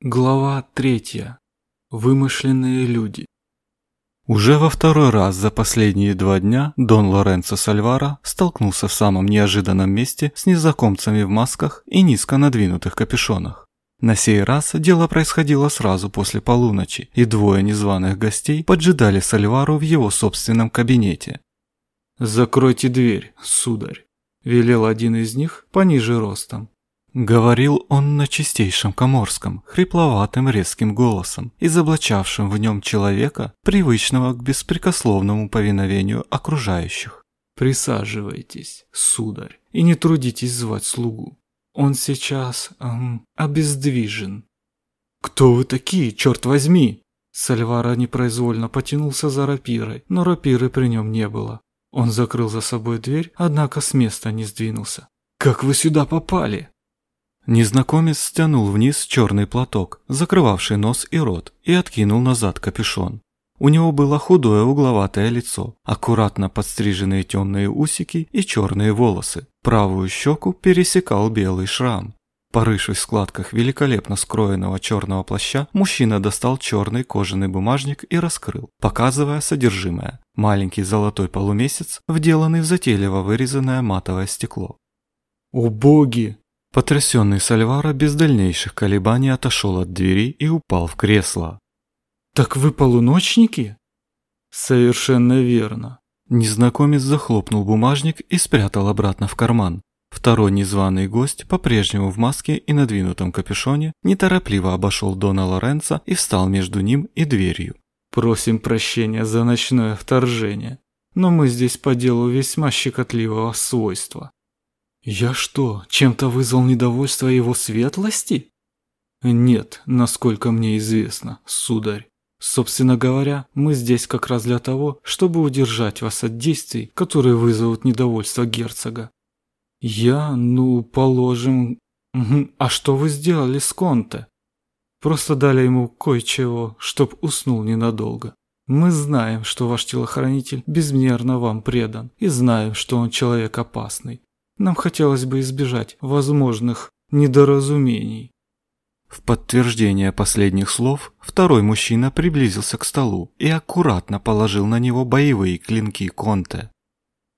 Глава третья. Вымышленные люди. Уже во второй раз за последние два дня Дон Лоренцо Сальвара столкнулся в самом неожиданном месте с незнакомцами в масках и низко надвинутых капюшонах. На сей раз дело происходило сразу после полуночи, и двое незваных гостей поджидали Сальвару в его собственном кабинете. «Закройте дверь, сударь», – велел один из них пониже ростом. Говорил он на чистейшем коморском, хрипловатым резким голосом, изоблачавшим в нем человека, привычного к беспрекословному повиновению окружающих. «Присаживайтесь, сударь, и не трудитесь звать слугу. Он сейчас эм, обездвижен». «Кто вы такие, черт возьми?» Сальвара непроизвольно потянулся за рапирой, но рапиры при нем не было. Он закрыл за собой дверь, однако с места не сдвинулся. «Как вы сюда попали?» Незнакомец стянул вниз черный платок, закрывавший нос и рот, и откинул назад капюшон. У него было худое угловатое лицо, аккуратно подстриженные темные усики и черные волосы. Правую щеку пересекал белый шрам. Порывшись в складках великолепно скроенного черного плаща, мужчина достал черный кожаный бумажник и раскрыл, показывая содержимое. Маленький золотой полумесяц, вделанный в затейливо вырезанное матовое стекло. «О боги!» Потрясенный Сальвара без дальнейших колебаний отошел от двери и упал в кресло. «Так вы полуночники?» «Совершенно верно». Незнакомец захлопнул бумажник и спрятал обратно в карман. Второй незваный гость, по-прежнему в маске и надвинутом капюшоне, неторопливо обошел Дона Лоренца и встал между ним и дверью. «Просим прощения за ночное вторжение, но мы здесь по делу весьма щекотливого свойства. «Я что, чем-то вызвал недовольство его светлости?» «Нет, насколько мне известно, сударь. Собственно говоря, мы здесь как раз для того, чтобы удержать вас от действий, которые вызовут недовольство герцога. Я, ну, положим... А что вы сделали с Конте? Просто дали ему кое-чего, чтоб уснул ненадолго. Мы знаем, что ваш телохранитель безмерно вам предан, и знаем, что он человек опасный. Нам хотелось бы избежать возможных недоразумений. В подтверждение последних слов второй мужчина приблизился к столу и аккуратно положил на него боевые клинки Конте.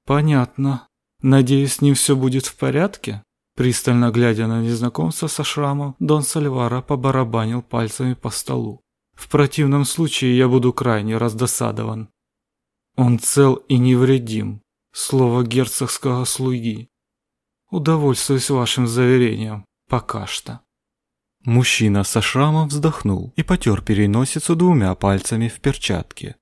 «Понятно. Надеюсь, с ним все будет в порядке?» Пристально глядя на незнакомца со шрамом, Дон Сальвара побарабанил пальцами по столу. «В противном случае я буду крайне раздосадован». «Он цел и невредим», слово герцогского слуги. Удовольствуюсь вашим заверением. Пока что. Мужчина со шрамом вздохнул и потер переносицу двумя пальцами в перчатке.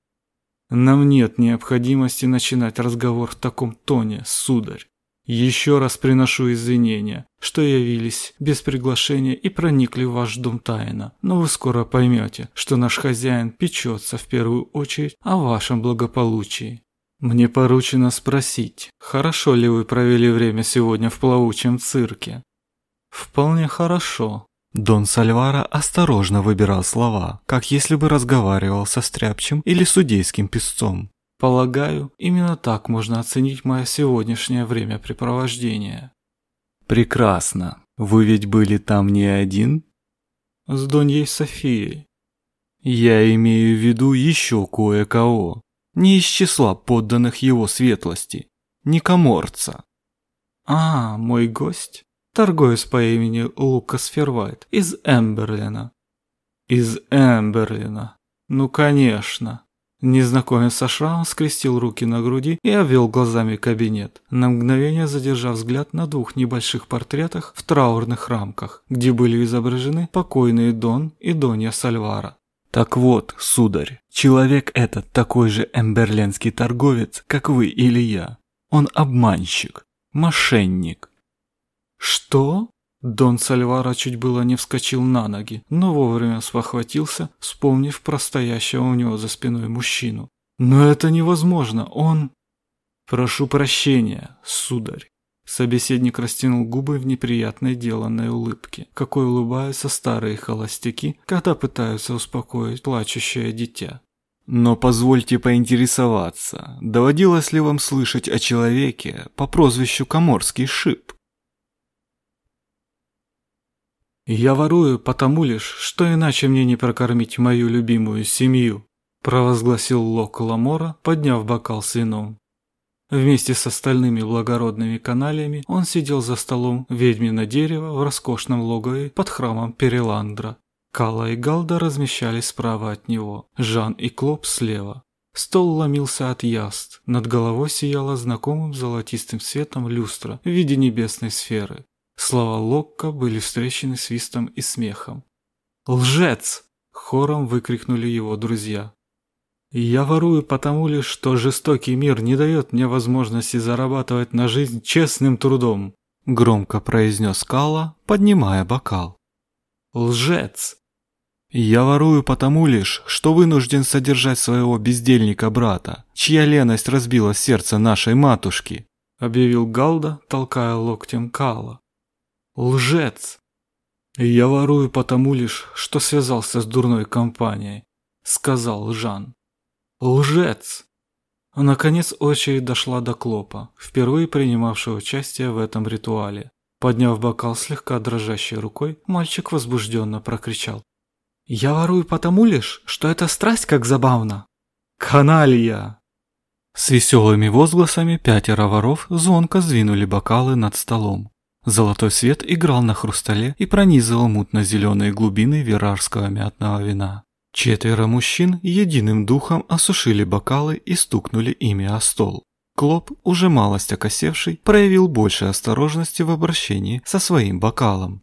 Нам нет необходимости начинать разговор в таком тоне, сударь. Еще раз приношу извинения, что явились без приглашения и проникли в ваш дом тайно, но вы скоро поймете, что наш хозяин печется в первую очередь о вашем благополучии. Мне поручено спросить, хорошо ли вы провели время сегодня в плавучем цирке? Вполне хорошо. Дон Сальвара осторожно выбирал слова, как если бы разговаривал со стряпчим или судейским писцом. Полагаю, именно так можно оценить мое сегодняшнее времяпрепровождение. Прекрасно. Вы ведь были там не один? С Доньей Софией. Я имею в виду еще кое-кого не из числа подданных его светлости, не коморца. А, мой гость, торговец по имени Лукас Фервайт из Эмберлина. Из Эмберлина. Ну, конечно. Незнакомец со скрестил руки на груди и обвел глазами кабинет, на мгновение задержав взгляд на двух небольших портретах в траурных рамках, где были изображены покойные Дон и Донья Сальвара. Так вот, сударь, человек этот такой же эмберленский торговец, как вы или я. Он обманщик, мошенник. Что? Дон Сальвара чуть было не вскочил на ноги, но вовремя спохватился, вспомнив про стоящего у него за спиной мужчину. Но это невозможно, он... Прошу прощения, сударь. Собеседник растянул губы в неприятной деланной улыбке, какой улыбаются старые холостяки, когда пытаются успокоить плачущее дитя. Но позвольте поинтересоваться, доводилось ли вам слышать о человеке по прозвищу Коморский шип? Я ворую потому лишь, что иначе мне не прокормить мою любимую семью, провозгласил Лок Ламора, подняв бокал с вином. Вместе с остальными благородными каналиями он сидел за столом ведьмино дерево в роскошном логове под храмом Переландра. Кала и Галда размещались справа от него, Жан и Клоп слева. Стол ломился от яст, над головой сияла знакомым золотистым светом люстра в виде небесной сферы. Слова Локка были встречены свистом и смехом. «Лжец!» – хором выкрикнули его друзья. «Я ворую потому лишь, что жестокий мир не дает мне возможности зарабатывать на жизнь честным трудом», – громко произнес Кала, поднимая бокал. «Лжец!» «Я ворую потому лишь, что вынужден содержать своего бездельника-брата, чья леность разбила сердце нашей матушки», объявил Галда, толкая локтем Кала. «Лжец!» «Я ворую потому лишь, что связался с дурной компанией», сказал Жан. «Лжец!» Наконец очередь дошла до Клопа, впервые принимавшего участие в этом ритуале. Подняв бокал слегка дрожащей рукой, мальчик возбужденно прокричал. Я ворую потому лишь, что это страсть как забавно. Каналья! С веселыми возгласами пятеро воров звонко сдвинули бокалы над столом. Золотой свет играл на хрустале и пронизывал мутно-зеленые глубины верарского мятного вина. Четверо мужчин единым духом осушили бокалы и стукнули ими о стол. Клоп, уже малость окосевший, проявил больше осторожности в обращении со своим бокалом.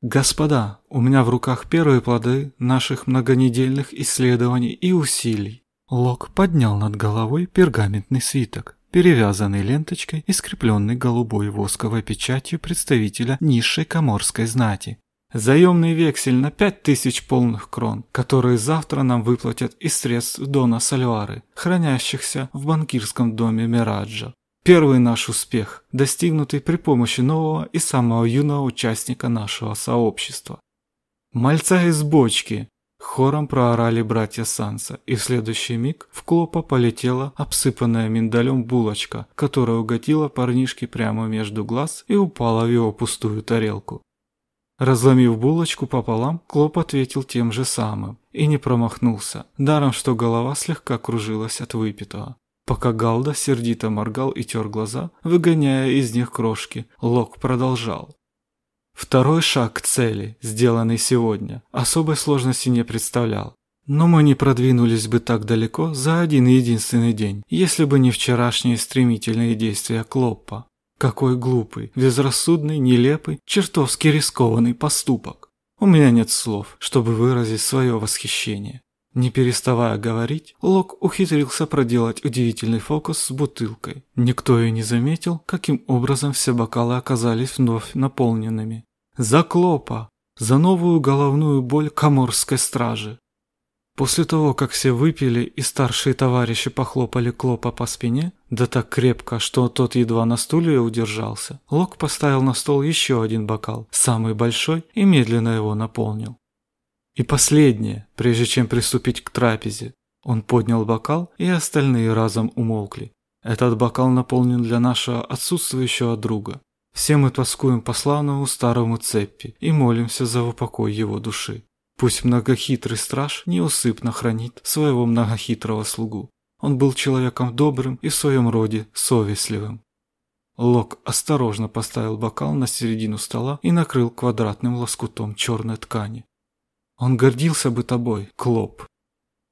Господа, у меня в руках первые плоды наших многонедельных исследований и усилий. Лок поднял над головой пергаментный свиток, перевязанный ленточкой и скрепленный голубой восковой печатью представителя низшей коморской знати. Заемный вексель на пять тысяч полных крон, которые завтра нам выплатят из средств Дона Сальвары, хранящихся в банкирском доме Мираджа. Первый наш успех, достигнутый при помощи нового и самого юного участника нашего сообщества. «Мальца из бочки!» Хором проорали братья Санса, и в следующий миг в Клопа полетела обсыпанная миндалем булочка, которая угодила парнишке прямо между глаз и упала в его пустую тарелку. Разломив булочку пополам, Клоп ответил тем же самым и не промахнулся, даром что голова слегка кружилась от выпитого. Пока Галда сердито моргал и тер глаза, выгоняя из них крошки, Лок продолжал. Второй шаг к цели, сделанный сегодня, особой сложности не представлял. Но мы не продвинулись бы так далеко за один единственный день, если бы не вчерашние стремительные действия Клоппа. Какой глупый, безрассудный, нелепый, чертовски рискованный поступок. У меня нет слов, чтобы выразить свое восхищение. Не переставая говорить, Лок ухитрился проделать удивительный фокус с бутылкой. Никто и не заметил, каким образом все бокалы оказались вновь наполненными. За Клопа! За новую головную боль коморской стражи! После того, как все выпили и старшие товарищи похлопали Клопа по спине, да так крепко, что тот едва на стуле удержался, Лок поставил на стол еще один бокал, самый большой, и медленно его наполнил. И последнее, прежде чем приступить к трапезе. Он поднял бокал, и остальные разом умолкли. Этот бокал наполнен для нашего отсутствующего друга. Все мы тоскуем по славному старому Цеппи и молимся за упокой его души. Пусть многохитрый страж неусыпно хранит своего многохитрого слугу. Он был человеком добрым и в своем роде совестливым. Лок осторожно поставил бокал на середину стола и накрыл квадратным лоскутом черной ткани. Он гордился бы тобой, Клоп.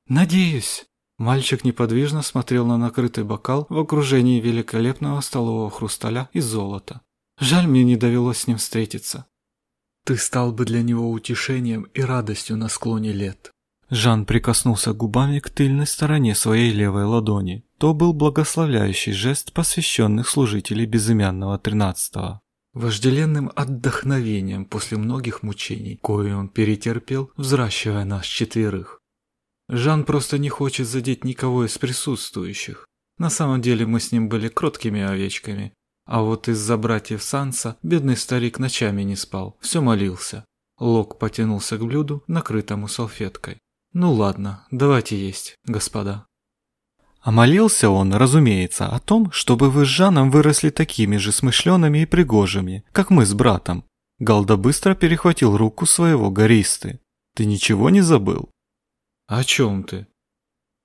Надеюсь. Мальчик неподвижно смотрел на накрытый бокал в окружении великолепного столового хрусталя и золота. Жаль, мне не довелось с ним встретиться. Ты стал бы для него утешением и радостью на склоне лет. Жан прикоснулся губами к тыльной стороне своей левой ладони. То был благословляющий жест посвященных служителей безымянного тринадцатого вожделенным отдохновением после многих мучений, кое он перетерпел, взращивая нас четверых. Жан просто не хочет задеть никого из присутствующих. На самом деле мы с ним были кроткими овечками. А вот из-за братьев Санса бедный старик ночами не спал, все молился. Лок потянулся к блюду, накрытому салфеткой. «Ну ладно, давайте есть, господа». А молился он, разумеется, о том, чтобы вы с Жаном выросли такими же смышленными и пригожими, как мы с братом. Галда быстро перехватил руку своего гористы. «Ты ничего не забыл?» «О чем ты?»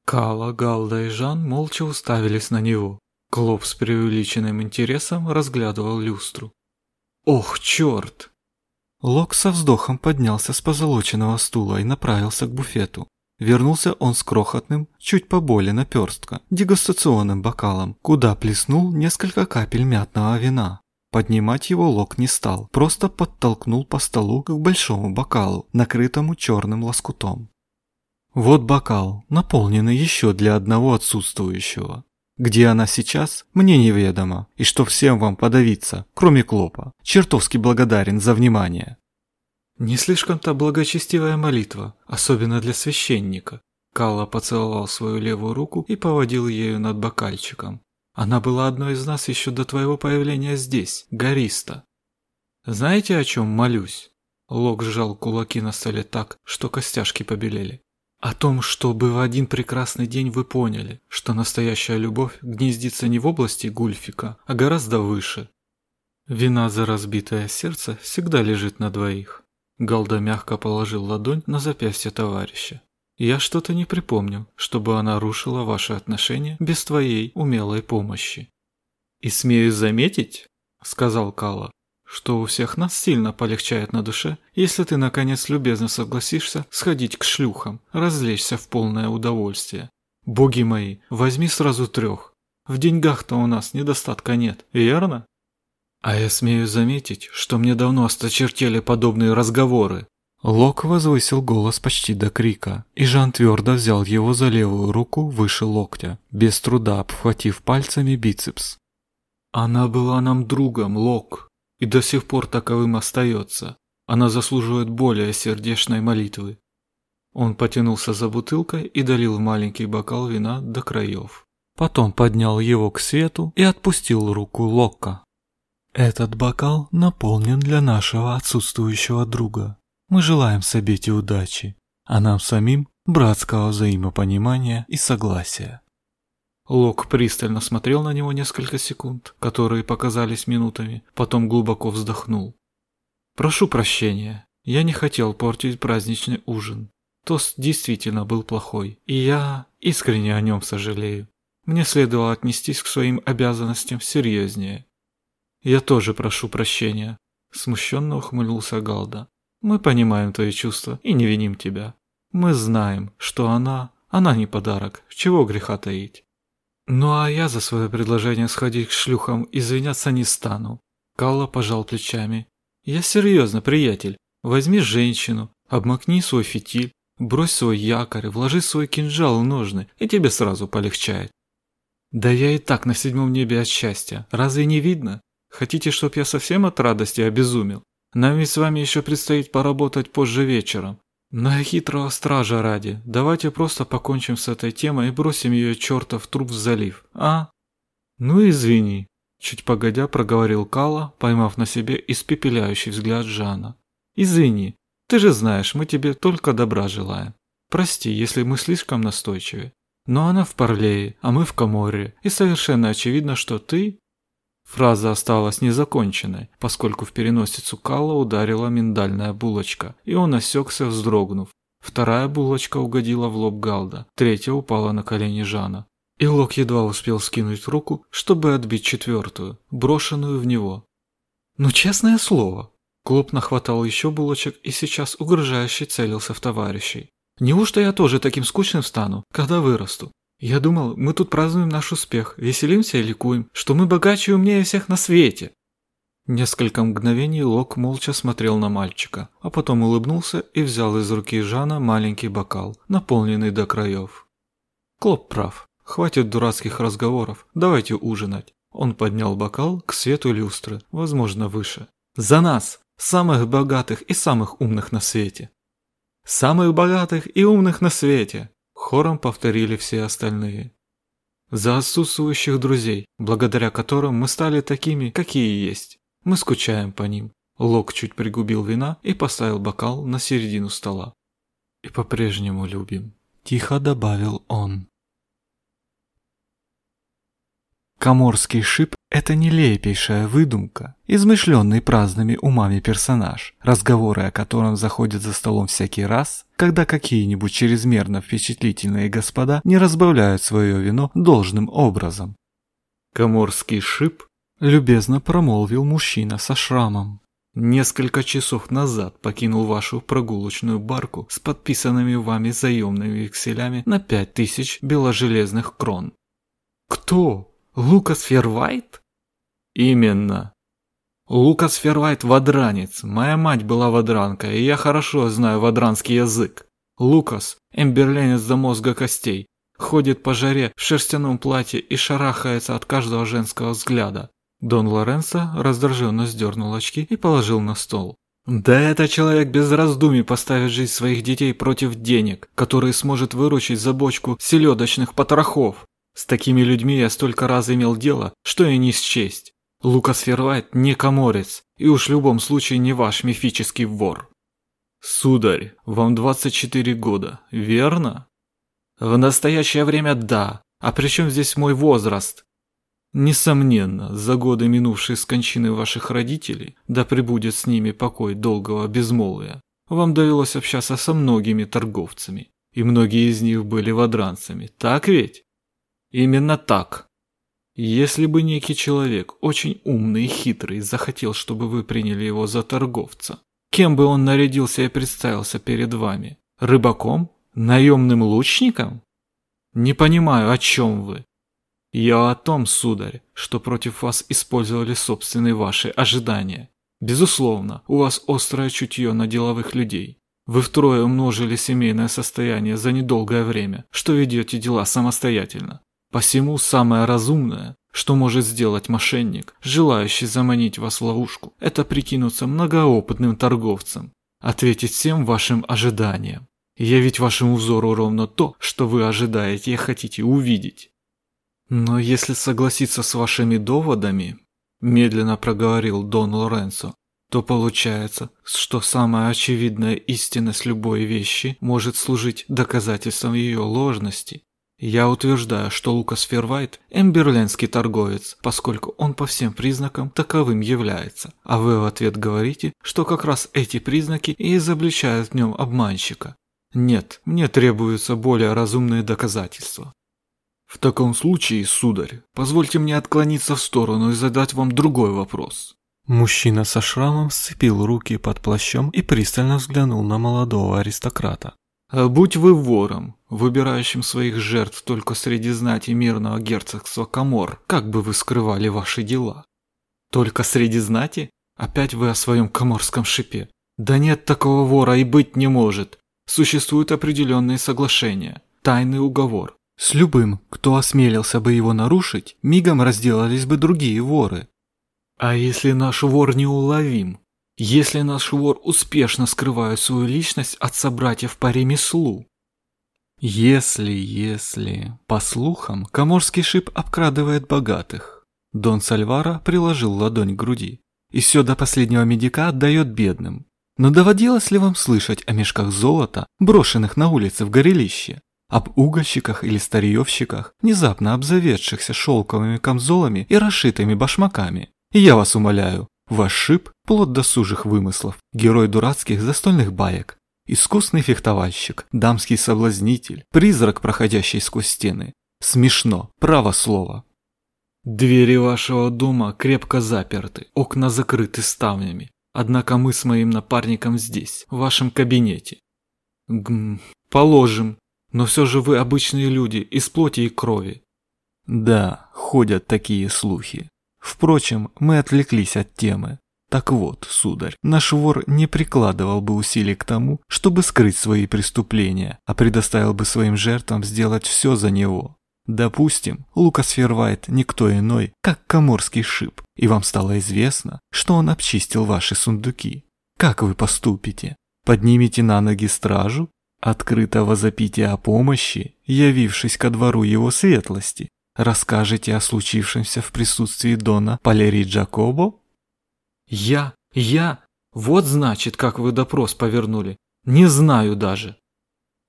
Кала, Галда и Жан молча уставились на него. Клоп с преувеличенным интересом разглядывал люстру. «Ох, черт!» Лок со вздохом поднялся с позолоченного стула и направился к буфету. Вернулся он с крохотным, чуть поболее наперстка, дегустационным бокалом, куда плеснул несколько капель мятного вина. Поднимать его Лок не стал, просто подтолкнул по столу к большому бокалу, накрытому черным лоскутом. Вот бокал, наполненный еще для одного отсутствующего. Где она сейчас, мне неведомо, и что всем вам подавиться, кроме Клопа. Чертовски благодарен за внимание. Не слишком-то благочестивая молитва, особенно для священника. Калла поцеловал свою левую руку и поводил ею над бокальчиком. Она была одной из нас еще до твоего появления здесь, гориста. Знаете, о чем молюсь? Лок сжал кулаки на столе так, что костяшки побелели. О том, чтобы в один прекрасный день вы поняли, что настоящая любовь гнездится не в области гульфика, а гораздо выше. Вина за разбитое сердце всегда лежит на двоих. Галда мягко положил ладонь на запястье товарища. Я что-то не припомню, чтобы она рушила ваши отношения без твоей умелой помощи. И смею заметить, сказал Кала, что у всех нас сильно полегчает на душе, если ты наконец любезно согласишься сходить к шлюхам, развлечься в полное удовольствие. Боги мои, возьми сразу трех. В деньгах-то у нас недостатка нет, верно? А я смею заметить, что мне давно осточертели подобные разговоры. Лок возвысил голос почти до крика, и Жан твердо взял его за левую руку выше локтя, без труда обхватив пальцами бицепс. «Она была нам другом, Лок», и до сих пор таковым остается. Она заслуживает более сердечной молитвы. Он потянулся за бутылкой и долил маленький бокал вина до краев. Потом поднял его к свету и отпустил руку Локка. «Этот бокал наполнен для нашего отсутствующего друга. Мы желаем Сабете удачи, а нам самим братского взаимопонимания и согласия». Лок пристально смотрел на него несколько секунд, которые показались минутами, потом глубоко вздохнул. «Прошу прощения, я не хотел портить праздничный ужин. Тост действительно был плохой, и я искренне о нем сожалею. Мне следовало отнестись к своим обязанностям серьезнее». «Я тоже прошу прощения», – смущенно ухмыльнулся Галда. «Мы понимаем твои чувства и не виним тебя. Мы знаем, что она, она не подарок, чего греха таить. Ну а я за свое предложение сходить к шлюхам извиняться не стану. Калла пожал плечами. Я серьезно, приятель. Возьми женщину, обмакни свой фитиль, брось свой якорь, вложи свой кинжал в ножны, и тебе сразу полегчает. Да я и так на седьмом небе от счастья. Разве не видно? Хотите, чтоб я совсем от радости обезумел? Нам ведь с вами еще предстоит поработать позже вечером. На хитрого стража ради, давайте просто покончим с этой темой и бросим ее чертов труп в залив, а? Ну извини, чуть погодя проговорил Кала, поймав на себе испепеляющий взгляд Жана. Извини, ты же знаешь, мы тебе только добра желаем. Прости, если мы слишком настойчивы. Но она в Парлее, а мы в Каморре, и совершенно очевидно, что ты Фраза осталась незаконченной, поскольку в переносицу Калла ударила миндальная булочка, и он осекся, вздрогнув. Вторая булочка угодила в лоб Галда, третья упала на колени Жана. И Лок едва успел скинуть руку, чтобы отбить четвертую, брошенную в него. «Ну, честное слово!» Клоп нахватал еще булочек и сейчас угрожающе целился в товарищей. «Неужто я тоже таким скучным стану, когда вырасту? Я думал, мы тут празднуем наш успех, веселимся и ликуем, что мы богаче и умнее всех на свете. Несколько мгновений Лок молча смотрел на мальчика, а потом улыбнулся и взял из руки Жана маленький бокал, наполненный до краев. Клоп прав. Хватит дурацких разговоров, давайте ужинать. Он поднял бокал к свету люстры, возможно, выше. За нас, самых богатых и самых умных на свете. Самых богатых и умных на свете. Хором повторили все остальные. За отсутствующих друзей, благодаря которым мы стали такими, какие есть. Мы скучаем по ним. Лок чуть пригубил вина и поставил бокал на середину стола. И по-прежнему любим. Тихо добавил он. Коморский шип – это нелепейшая выдумка, измышленный праздными умами персонаж, разговоры о котором заходят за столом всякий раз, когда какие-нибудь чрезмерно впечатлительные господа не разбавляют свое вино должным образом. Коморский шип любезно промолвил мужчина со шрамом. Несколько часов назад покинул вашу прогулочную барку с подписанными вами заемными векселями на пять тысяч беложелезных крон. Кто? Лукас Фервайт? Именно. Лукас Фервайт вадранец. Моя мать была вадранка, и я хорошо знаю вадранский язык. Лукас – эмберленец до мозга костей. Ходит по жаре в шерстяном платье и шарахается от каждого женского взгляда. Дон Лоренцо раздраженно сдернул очки и положил на стол. Да это человек без раздумий поставит жизнь своих детей против денег, которые сможет выручить за бочку селедочных потрохов. С такими людьми я столько раз имел дело, что и не счесть. Лукас Ферлайт не коморец, и уж в любом случае не ваш мифический вор. Сударь, вам 24 года, верно? В настоящее время да. А при чем здесь мой возраст? Несомненно, за годы, минувшие с кончины ваших родителей, да пребудет с ними покой долгого безмолвия, вам довелось общаться со многими торговцами, и многие из них были вадранцами, так ведь? Именно так. Если бы некий человек, очень умный и хитрый, захотел, чтобы вы приняли его за торговца, кем бы он нарядился и представился перед вами? Рыбаком? Наемным лучником? Не понимаю, о чем вы. Я о том, сударь, что против вас использовали собственные ваши ожидания. Безусловно, у вас острое чутье на деловых людей. Вы втрое умножили семейное состояние за недолгое время, что ведете дела самостоятельно. Посему самое разумное, что может сделать мошенник, желающий заманить вас в ловушку, это прикинуться многоопытным торговцем, ответить всем вашим ожиданиям. Явить вашему взору ровно то, что вы ожидаете и хотите увидеть. «Но если согласиться с вашими доводами», – медленно проговорил Дон Лоренцо, то получается, что самая очевидная истинность любой вещи может служить доказательством ее ложности. Я утверждаю, что Лукас Фервайт – эмберленский торговец, поскольку он по всем признакам таковым является. А вы в ответ говорите, что как раз эти признаки и изобличают в нем обманщика. Нет, мне требуются более разумные доказательства. В таком случае, сударь, позвольте мне отклониться в сторону и задать вам другой вопрос. Мужчина со шрамом сцепил руки под плащом и пристально взглянул на молодого аристократа. А будь вы вором, выбирающим своих жертв только среди знати мирного герцогства Камор, как бы вы скрывали ваши дела? Только среди знати? Опять вы о своем каморском Шипе. Да нет такого вора и быть не может. Существуют определенные соглашения, тайный уговор, с любым, кто осмелился бы его нарушить, мигом разделались бы другие воры. А если наш вор неуловим? Если наш вор успешно скрывает свою личность от собратьев по ремеслу? Если, если... По слухам, коморский шип обкрадывает богатых. Дон Сальвара приложил ладонь к груди. И все до последнего медика отдает бедным. Но доводилось ли вам слышать о мешках золота, брошенных на улице в горелище? об угольщиках или старьевщиках, внезапно обзаведшихся шелковыми камзолами и расшитыми башмаками. И я вас умоляю, ваш шип – плод досужих вымыслов, герой дурацких застольных баек, искусный фехтовальщик, дамский соблазнитель, призрак, проходящий сквозь стены. Смешно, право слово. Двери вашего дома крепко заперты, окна закрыты ставнями. Однако мы с моим напарником здесь, в вашем кабинете. Гм, положим, но все же вы обычные люди, из плоти и крови. Да, ходят такие слухи. Впрочем, мы отвлеклись от темы. Так вот, сударь, наш вор не прикладывал бы усилий к тому, чтобы скрыть свои преступления, а предоставил бы своим жертвам сделать все за него. Допустим, Лукас Фервайт никто иной, как коморский шип, и вам стало известно, что он обчистил ваши сундуки. Как вы поступите? Поднимете на ноги стражу Открыто возопите о помощи, явившись ко двору его светлости, расскажете о случившемся в присутствии Дона Палери Джакобо? Я? Я? Вот значит, как вы допрос повернули. Не знаю даже.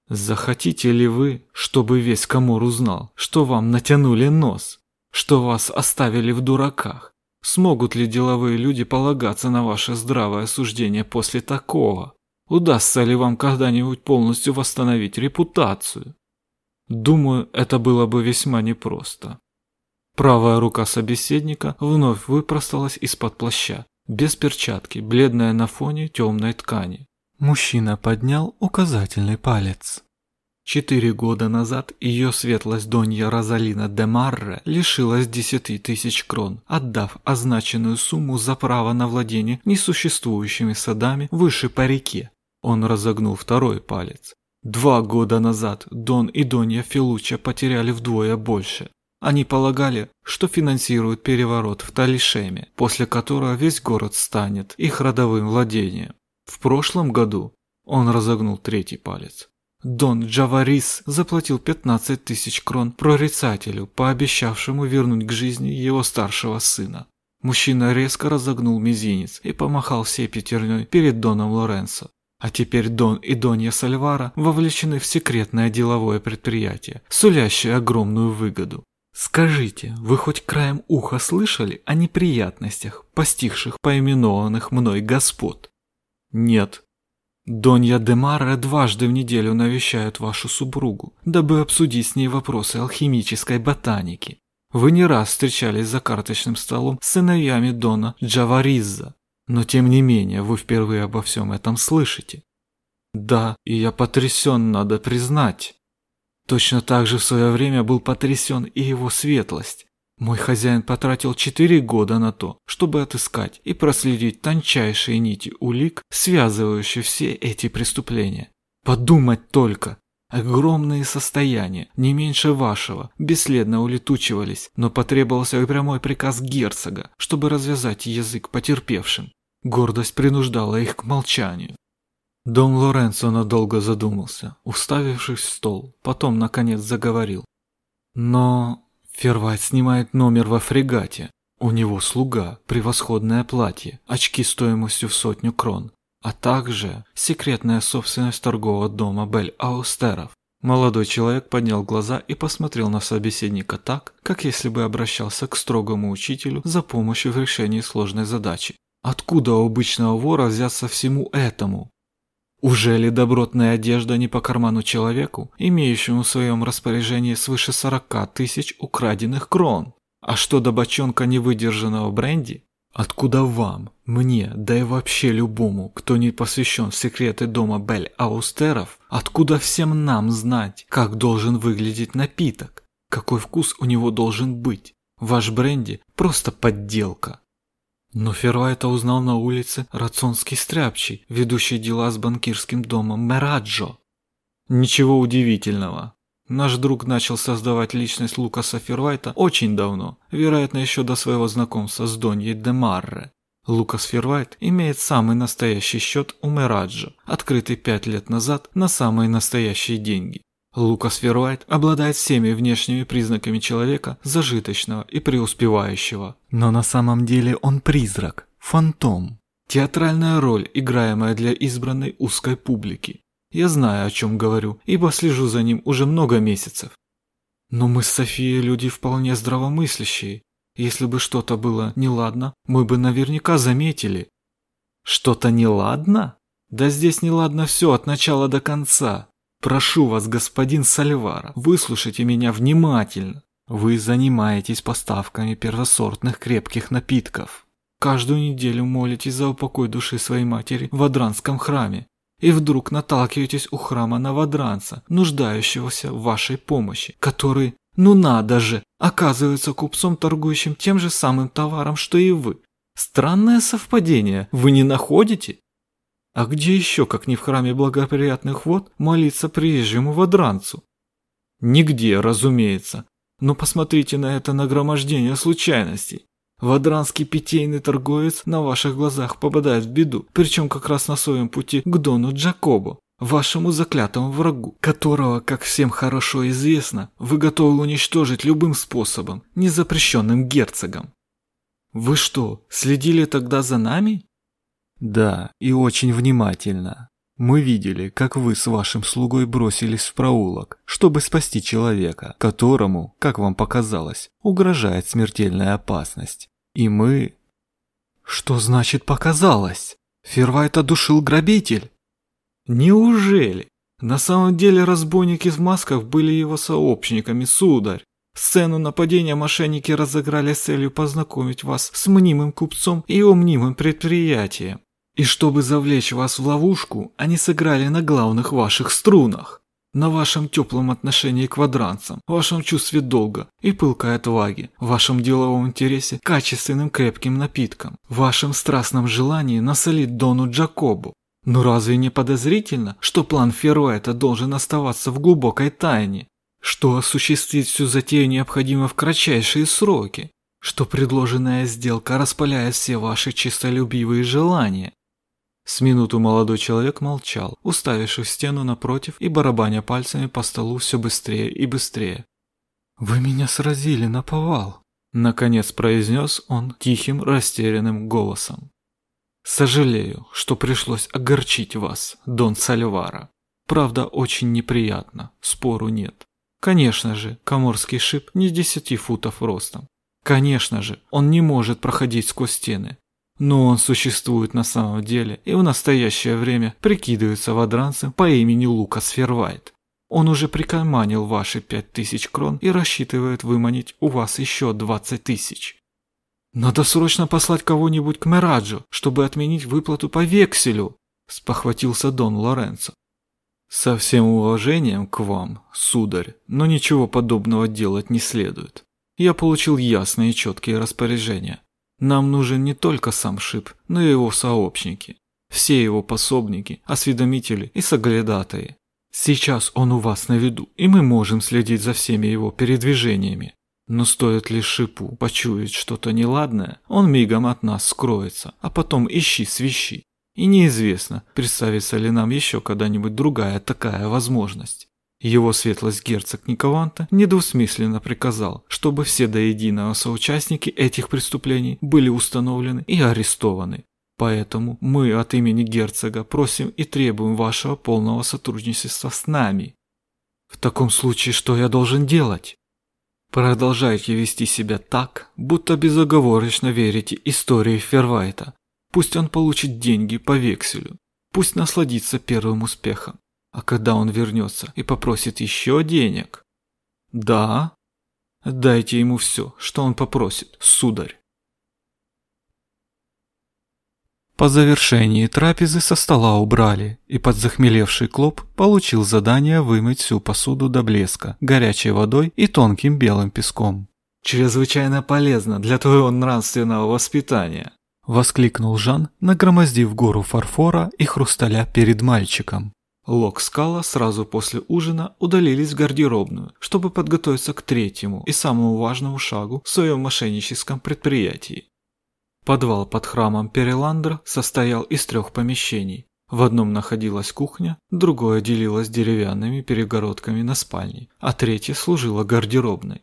Захотите ли вы, чтобы весь Камор узнал, что вам натянули нос? что вас оставили в дураках. Смогут ли деловые люди полагаться на ваше здравое суждение после такого? Удастся ли вам когда-нибудь полностью восстановить репутацию? Думаю, это было бы весьма непросто. Правая рука собеседника вновь выпросталась из-под плаща, без перчатки, бледная на фоне темной ткани. Мужчина поднял указательный палец. Четыре года назад ее светлость Донья Розалина де Марре лишилась десяти тысяч крон, отдав означенную сумму за право на владение несуществующими садами выше по реке. Он разогнул второй палец. Два года назад Дон и Донья Филуча потеряли вдвое больше. Они полагали, что финансируют переворот в Талишеме, после которого весь город станет их родовым владением. В прошлом году он разогнул третий палец. Дон Джаварис заплатил 15 тысяч крон прорицателю, пообещавшему вернуть к жизни его старшего сына. Мужчина резко разогнул мизинец и помахал всей пятерней перед Доном Лоренцо. А теперь Дон и Донья Сальвара вовлечены в секретное деловое предприятие, сулящее огромную выгоду. Скажите, вы хоть краем уха слышали о неприятностях, постигших поименованных мной господ? Нет. Донья Демара дважды в неделю навещают вашу супругу, дабы обсудить с ней вопросы алхимической ботаники. Вы не раз встречались за карточным столом с сыновьями Дона Джавариза, но тем не менее, вы впервые обо всем этом слышите. Да, и я потрясен, надо признать. Точно так же в свое время был потрясен и его светлость. Мой хозяин потратил четыре года на то, чтобы отыскать и проследить тончайшие нити улик, связывающие все эти преступления. Подумать только, Огромные состояния, не меньше вашего, бесследно улетучивались, но потребовался прямой приказ герцога, чтобы развязать язык потерпевшим. Гордость принуждала их к молчанию. Дон Лоренцо надолго задумался, уставившись в стол, потом, наконец, заговорил. Но Фервайт снимает номер во фрегате. У него слуга, превосходное платье, очки стоимостью в сотню крон, а также секретная собственность торгового дома Бель Аустеров. Молодой человек поднял глаза и посмотрел на собеседника так, как если бы обращался к строгому учителю за помощью в решении сложной задачи. Откуда у обычного вора взяться всему этому? Уже ли добротная одежда не по карману человеку, имеющему в своем распоряжении свыше 40 тысяч украденных крон? А что до бочонка невыдержанного бренди? Откуда вам, мне, да и вообще любому, кто не посвящен в секреты дома Бель Аустеров, откуда всем нам знать, как должен выглядеть напиток? Какой вкус у него должен быть? Ваш бренди – просто подделка. Но Фервайта узнал на улице Рацонский Стряпчий, ведущий дела с банкирским домом Мераджо. Ничего удивительного. Наш друг начал создавать личность Лукаса Фервайта очень давно, вероятно, еще до своего знакомства с Доньей де Марре. Лукас Фервайт имеет самый настоящий счет у Мераджо, открытый пять лет назад на самые настоящие деньги. Лукас Фервайт обладает всеми внешними признаками человека зажиточного и преуспевающего. Но на самом деле он призрак, фантом. Театральная роль, играемая для избранной узкой публики. Я знаю, о чем говорю, ибо слежу за ним уже много месяцев. Но мы с Софией люди вполне здравомыслящие. Если бы что-то было неладно, мы бы наверняка заметили. Что-то неладно? Да здесь неладно все от начала до конца. Прошу вас, господин Сальвара, выслушайте меня внимательно. Вы занимаетесь поставками первосортных крепких напитков. Каждую неделю молитесь за упокой души своей матери в Адранском храме. И вдруг наталкиваетесь у храма новодранца, нуждающегося в вашей помощи, который, ну надо же, оказывается купцом, торгующим тем же самым товаром, что и вы. Странное совпадение, вы не находите? А где еще, как не в храме благоприятных вод, молиться приезжему водранцу? Нигде, разумеется. Но посмотрите на это нагромождение случайностей. Водранский питейный торговец на ваших глазах попадает в беду, причем как раз на своем пути к Дону Джакобу, вашему заклятому врагу, которого, как всем хорошо известно, вы готовы уничтожить любым способом, незапрещенным герцогом. Вы что, следили тогда за нами? Да, и очень внимательно. Мы видели, как вы с вашим слугой бросились в проулок, чтобы спасти человека, которому, как вам показалось, угрожает смертельная опасность. И мы... Что значит показалось? Фервайт одушил грабитель? Неужели? На самом деле разбойники в масках были его сообщниками, сударь. Сцену нападения мошенники разыграли с целью познакомить вас с мнимым купцом и его мнимым предприятием. И чтобы завлечь вас в ловушку, они сыграли на главных ваших струнах. На вашем теплом отношении к квадранцам, вашем чувстве долга и пылкой отваги, вашем деловом интересе к качественным крепким напиткам, вашем страстном желании насолить Дону Джакобу. Но разве не подозрительно, что план Феруэта должен оставаться в глубокой тайне? Что осуществить всю затею необходимо в кратчайшие сроки? Что предложенная сделка распаляет все ваши чистолюбивые желания? С минуту молодой человек молчал, уставившись в стену напротив и барабаня пальцами по столу все быстрее и быстрее. «Вы меня сразили на повал», — наконец произнес он тихим, растерянным голосом. «Сожалею, что пришлось огорчить вас, Дон Сальвара. Правда, очень неприятно, спору нет. Конечно же, коморский шип не десяти футов ростом. Конечно же, он не может проходить сквозь стены, но он существует на самом деле и в настоящее время прикидывается вадранцем по имени Лукас Фервайт. Он уже прикарманил ваши пять тысяч крон и рассчитывает выманить у вас еще двадцать тысяч. Надо срочно послать кого-нибудь к Мераджо, чтобы отменить выплату по векселю, спохватился Дон Лоренцо. Со всем уважением к вам, сударь, но ничего подобного делать не следует. Я получил ясные и четкие распоряжения. Нам нужен не только сам Шип, но и его сообщники. Все его пособники, осведомители и соглядатые. Сейчас он у вас на виду, и мы можем следить за всеми его передвижениями. Но стоит ли Шипу почуять что-то неладное, он мигом от нас скроется, а потом ищи свищи. И неизвестно, представится ли нам еще когда-нибудь другая такая возможность. Его светлость герцог Никованта недвусмысленно приказал, чтобы все до единого соучастники этих преступлений были установлены и арестованы. Поэтому мы от имени герцога просим и требуем вашего полного сотрудничества с нами. В таком случае что я должен делать? Продолжайте вести себя так, будто безоговорочно верите истории Фервайта. Пусть он получит деньги по векселю. Пусть насладится первым успехом. А когда он вернется и попросит еще денег? Да, дайте ему все, что он попросит, сударь. По завершении трапезы со стола убрали, и подзахмелевший клоп получил задание вымыть всю посуду до блеска горячей водой и тонким белым песком. «Чрезвычайно полезно для твоего нравственного воспитания», – воскликнул Жан, нагромоздив гору фарфора и хрусталя перед мальчиком. Лок Скала сразу после ужина удалились в гардеробную, чтобы подготовиться к третьему и самому важному шагу в своем мошенническом предприятии. Подвал под храмом Переландра состоял из трех помещений. В одном находилась кухня, другое делилось деревянными перегородками на спальне, а третье служило гардеробной.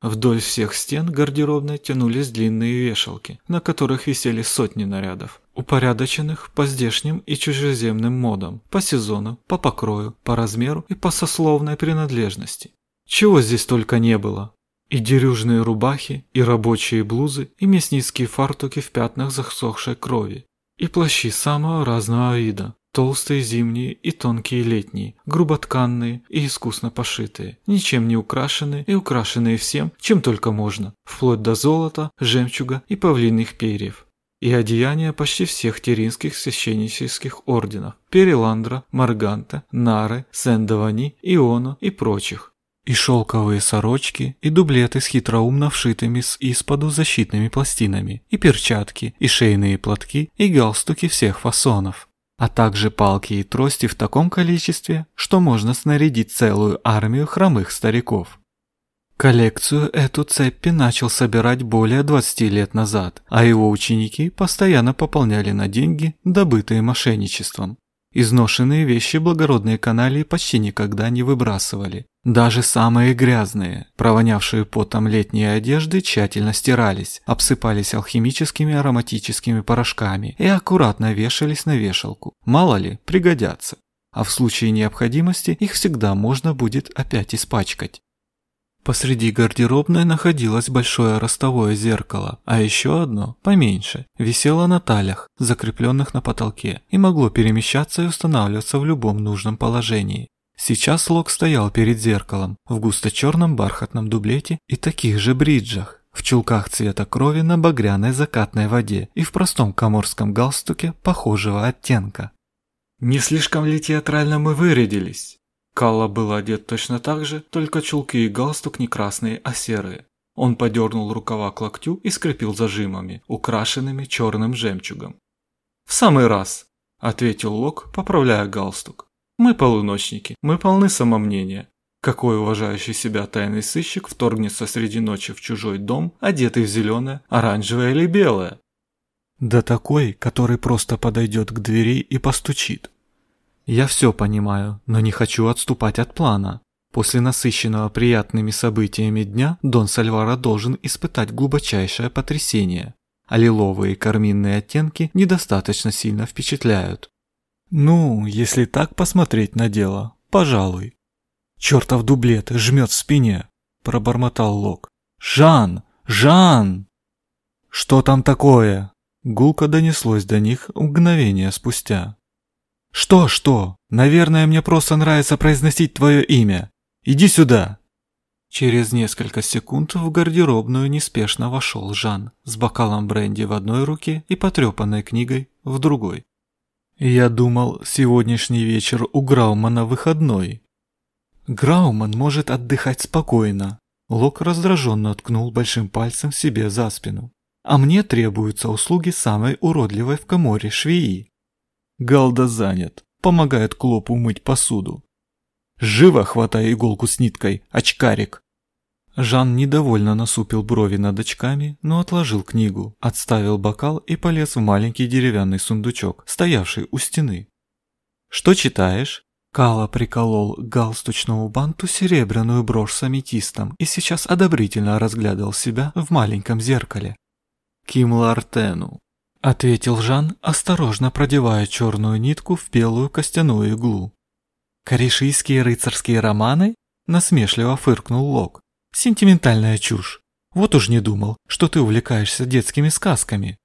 Вдоль всех стен гардеробной тянулись длинные вешалки, на которых висели сотни нарядов, упорядоченных по здешним и чужеземным модам, по сезону, по покрою, по размеру и по сословной принадлежности. Чего здесь только не было. И дерюжные рубахи, и рабочие блузы, и мясницкие фартуки в пятнах засохшей крови, и плащи самого разного вида, толстые зимние и тонкие летние, груботканные и искусно пошитые, ничем не украшенные и украшенные всем, чем только можно, вплоть до золота, жемчуга и павлиных перьев и одеяния почти всех теринских священнических орденов – Переландра, Марганта, Нары, Сен-Давани, Иону и прочих. И шелковые сорочки, и дублеты с хитроумно вшитыми с исподу защитными пластинами, и перчатки, и шейные платки, и галстуки всех фасонов. А также палки и трости в таком количестве, что можно снарядить целую армию хромых стариков. Коллекцию эту Цеппи начал собирать более 20 лет назад, а его ученики постоянно пополняли на деньги, добытые мошенничеством. Изношенные вещи благородные каналии почти никогда не выбрасывали. Даже самые грязные, провонявшие потом летние одежды тщательно стирались, обсыпались алхимическими ароматическими порошками и аккуратно вешались на вешалку. Мало ли, пригодятся. А в случае необходимости их всегда можно будет опять испачкать. Посреди гардеробной находилось большое ростовое зеркало, а еще одно, поменьше, висело на талях, закрепленных на потолке, и могло перемещаться и устанавливаться в любом нужном положении. Сейчас Лок стоял перед зеркалом, в густо-черном бархатном дублете и таких же бриджах, в чулках цвета крови на багряной закатной воде и в простом коморском галстуке похожего оттенка. «Не слишком ли театрально мы вырядились?» Калла был одет точно так же, только чулки и галстук не красные, а серые. Он подернул рукава к локтю и скрепил зажимами, украшенными черным жемчугом. «В самый раз», – ответил Лок, поправляя галстук. «Мы полуночники, мы полны самомнения. Какой уважающий себя тайный сыщик вторгнется среди ночи в чужой дом, одетый в зеленое, оранжевое или белое?» «Да такой, который просто подойдет к двери и постучит», я все понимаю, но не хочу отступать от плана. После насыщенного приятными событиями дня Дон Сальвара должен испытать глубочайшее потрясение, а лиловые карминные оттенки недостаточно сильно впечатляют. Ну, если так посмотреть на дело, пожалуй. Чертов дублет жмет в спине, пробормотал Лок. Жан! Жан! Что там такое? Гулко донеслось до них мгновение спустя. «Что, что? Наверное, мне просто нравится произносить твое имя. Иди сюда!» Через несколько секунд в гардеробную неспешно вошел Жан с бокалом бренди в одной руке и потрепанной книгой в другой. «Я думал, сегодняшний вечер у Граумана выходной». «Грауман может отдыхать спокойно», Лок раздраженно ткнул большим пальцем себе за спину. «А мне требуются услуги самой уродливой в коморе швеи. Галда занят. Помогает Клопу мыть посуду. Живо хватай иголку с ниткой, очкарик. Жан недовольно насупил брови над очками, но отложил книгу, отставил бокал и полез в маленький деревянный сундучок, стоявший у стены. «Что читаешь?» Кала приколол к галстучному банту серебряную брошь с аметистом и сейчас одобрительно разглядывал себя в маленьком зеркале. Ким Лартену. — ответил Жан, осторожно продевая черную нитку в белую костяную иглу. «Корешийские рыцарские романы?» — насмешливо фыркнул Лок. «Сентиментальная чушь. Вот уж не думал, что ты увлекаешься детскими сказками».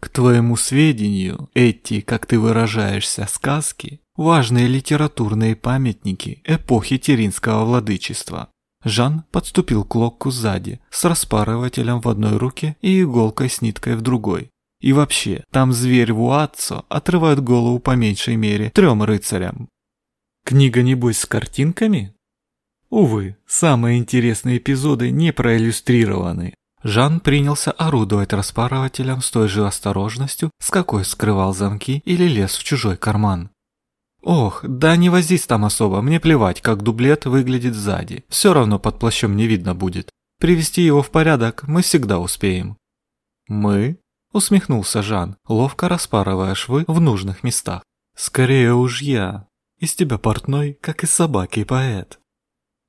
«К твоему сведению, эти, как ты выражаешься, сказки – важные литературные памятники эпохи Теринского владычества». Жан подступил к Локку сзади, с распарывателем в одной руке и иголкой с ниткой в другой. И вообще, там зверь Вуаццо отрывает голову по меньшей мере трем рыцарям. Книга, небось, с картинками? Увы, самые интересные эпизоды не проиллюстрированы. Жан принялся орудовать распарывателем с той же осторожностью, с какой скрывал замки или лез в чужой карман. Ох, да не возись там особо, мне плевать, как дублет выглядит сзади. Все равно под плащом не видно будет. Привести его в порядок мы всегда успеем. Мы? Усмехнулся Жан, ловко распарывая швы в нужных местах. Скорее уж я. Из тебя портной, как из собаки поэт.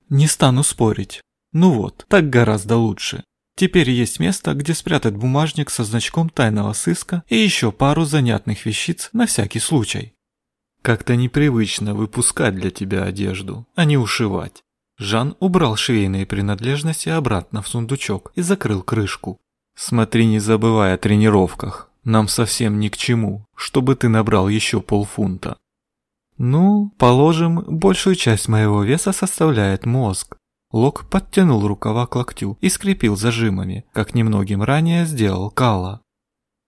Не стану спорить. Ну вот, так гораздо лучше. Теперь есть место, где спрятать бумажник со значком тайного сыска и еще пару занятных вещиц на всякий случай. Как-то непривычно выпускать для тебя одежду, а не ушивать. Жан убрал швейные принадлежности обратно в сундучок и закрыл крышку. Смотри, не забывай о тренировках. Нам совсем ни к чему, чтобы ты набрал еще полфунта. Ну, положим, большую часть моего веса составляет мозг. Лок подтянул рукава к локтю и скрепил зажимами, как немногим ранее сделал Кала.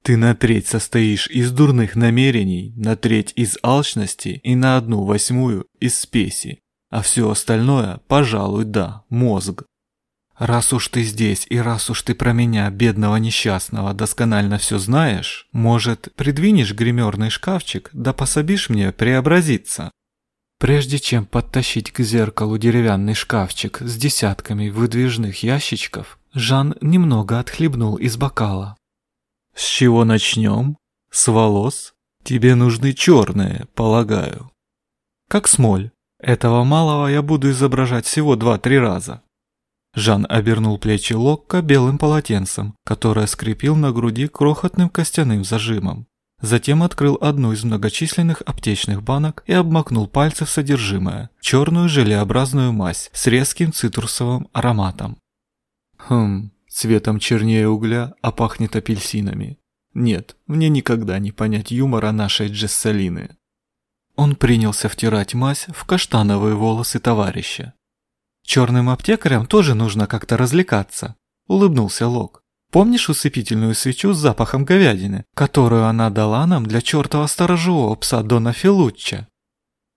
Ты на треть состоишь из дурных намерений, на треть из алчности и на одну восьмую из спеси. А все остальное, пожалуй, да, мозг. Раз уж ты здесь и раз уж ты про меня, бедного несчастного, досконально все знаешь, может, придвинешь гримерный шкафчик, да пособишь мне преобразиться? Прежде чем подтащить к зеркалу деревянный шкафчик с десятками выдвижных ящичков, Жан немного отхлебнул из бокала. «С чего начнем? С волос?» – Тебе нужны черные, полагаю. Как смоль. Этого малого я буду изображать всего два-три раза. Жан обернул плечи Локка белым полотенцем, которое скрепил на груди крохотным костяным зажимом. Затем открыл одну из многочисленных аптечных банок и обмакнул пальцы в содержимое – черную желеобразную мазь с резким цитрусовым ароматом. Хм, цветом чернее угля, а пахнет апельсинами. Нет, мне никогда не понять юмора нашей Джессалины. Он принялся втирать мазь в каштановые волосы товарища. «Черным аптекарям тоже нужно как-то развлекаться», – улыбнулся Лок. «Помнишь усыпительную свечу с запахом говядины, которую она дала нам для чертова сторожевого пса Дона Филучча?»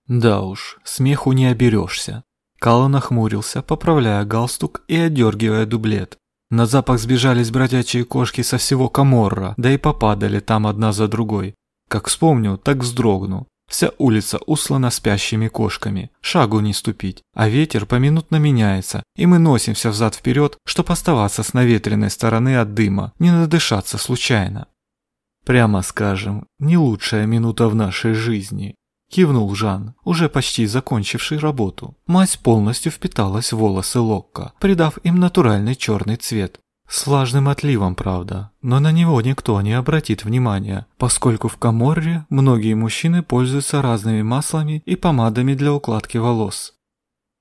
Да уж, смеху не оберешься. Кало нахмурился, поправляя галстук и отдергивая дублет. На запах сбежались бродячие кошки со всего Каморра, да и попадали там одна за другой. Как вспомню, так вздрогну. Вся улица услана спящими кошками, шагу не ступить, а ветер поминутно меняется, и мы носимся взад-вперед, чтобы оставаться с наветренной стороны от дыма, не надышаться случайно. Прямо скажем, не лучшая минута в нашей жизни. Кивнул Жан, уже почти закончивший работу. Мазь полностью впиталась в волосы Локка, придав им натуральный черный цвет. С влажным отливом, правда, но на него никто не обратит внимания, поскольку в Каморре многие мужчины пользуются разными маслами и помадами для укладки волос.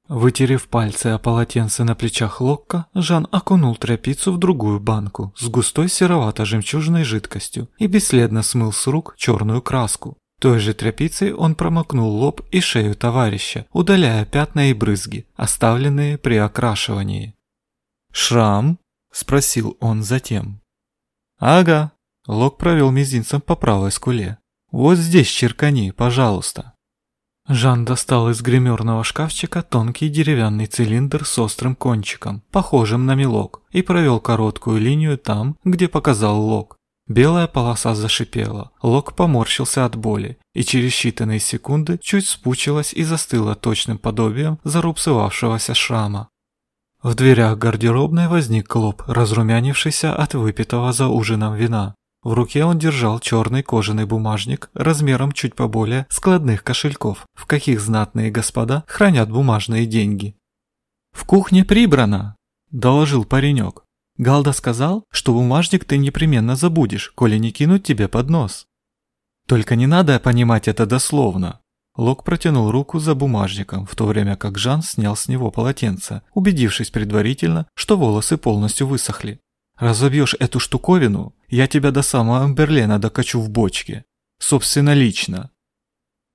Вытерев пальцы о полотенце на плечах Локка, Жан окунул тряпицу в другую банку с густой серовато-жемчужной жидкостью и бесследно смыл с рук черную краску. Той же тряпицей он промокнул лоб и шею товарища, удаляя пятна и брызги, оставленные при окрашивании. «Шрам?» – спросил он затем. «Ага», – Лок провел мизинцем по правой скуле. «Вот здесь черкани, пожалуйста». Жан достал из гримерного шкафчика тонкий деревянный цилиндр с острым кончиком, похожим на мелок, и провел короткую линию там, где показал Лок. Белая полоса зашипела, Лок поморщился от боли, и через считанные секунды чуть спучилась и застыла точным подобием зарубцевавшегося шрама. В дверях гардеробной возник Клоп, разрумянившийся от выпитого за ужином вина. В руке он держал черный кожаный бумажник размером чуть поболее складных кошельков, в каких знатные господа хранят бумажные деньги. «В кухне прибрано!» – доложил паренек. Галда сказал, что бумажник ты непременно забудешь, коли не кинуть тебе под нос. Только не надо понимать это дословно. Лок протянул руку за бумажником, в то время как Жан снял с него полотенце, убедившись предварительно, что волосы полностью высохли. «Разобьешь эту штуковину, я тебя до самого Берлена докачу в бочке. Собственно, лично.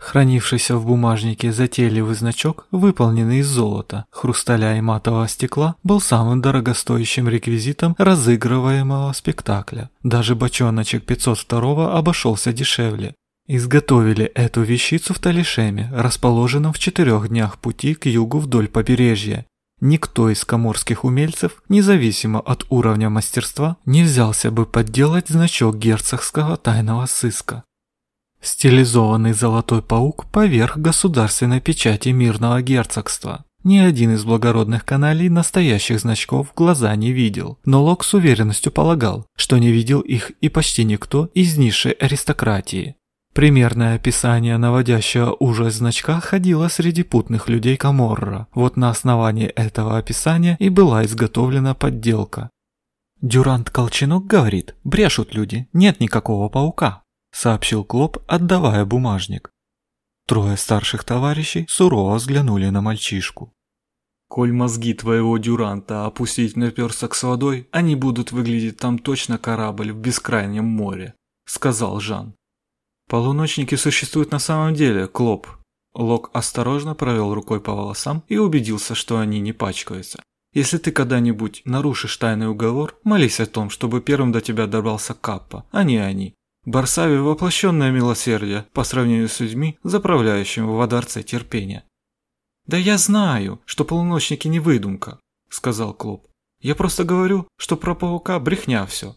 Хранившийся в бумажнике затейливый значок, выполненный из золота, хрусталя и матового стекла, был самым дорогостоящим реквизитом разыгрываемого спектакля. Даже бочоночек 502 обошелся дешевле. Изготовили эту вещицу в Талишеме, расположенном в четырех днях пути к югу вдоль побережья. Никто из коморских умельцев, независимо от уровня мастерства, не взялся бы подделать значок герцогского тайного сыска. Стилизованный золотой паук поверх государственной печати мирного герцогства. Ни один из благородных каналей настоящих значков глаза не видел, но Лок с уверенностью полагал, что не видел их и почти никто из низшей аристократии. Примерное описание наводящего ужас значка ходило среди путных людей Каморра. Вот на основании этого описания и была изготовлена подделка. Дюрант Колченок говорит, брешут люди, нет никакого паука сообщил Клоп, отдавая бумажник. Трое старших товарищей сурово взглянули на мальчишку. «Коль мозги твоего дюранта опустить на персок с водой, они будут выглядеть там точно корабль в бескрайнем море», — сказал Жан. «Полуночники существуют на самом деле, Клоп». Лок осторожно провел рукой по волосам и убедился, что они не пачкаются. «Если ты когда-нибудь нарушишь тайный уговор, молись о том, чтобы первым до тебя добрался Каппа, а не они. Барсави – воплощенное милосердие по сравнению с людьми, заправляющими во дворце терпения. «Да я знаю, что полуночники не выдумка», – сказал Клоп. «Я просто говорю, что про паука брехня все».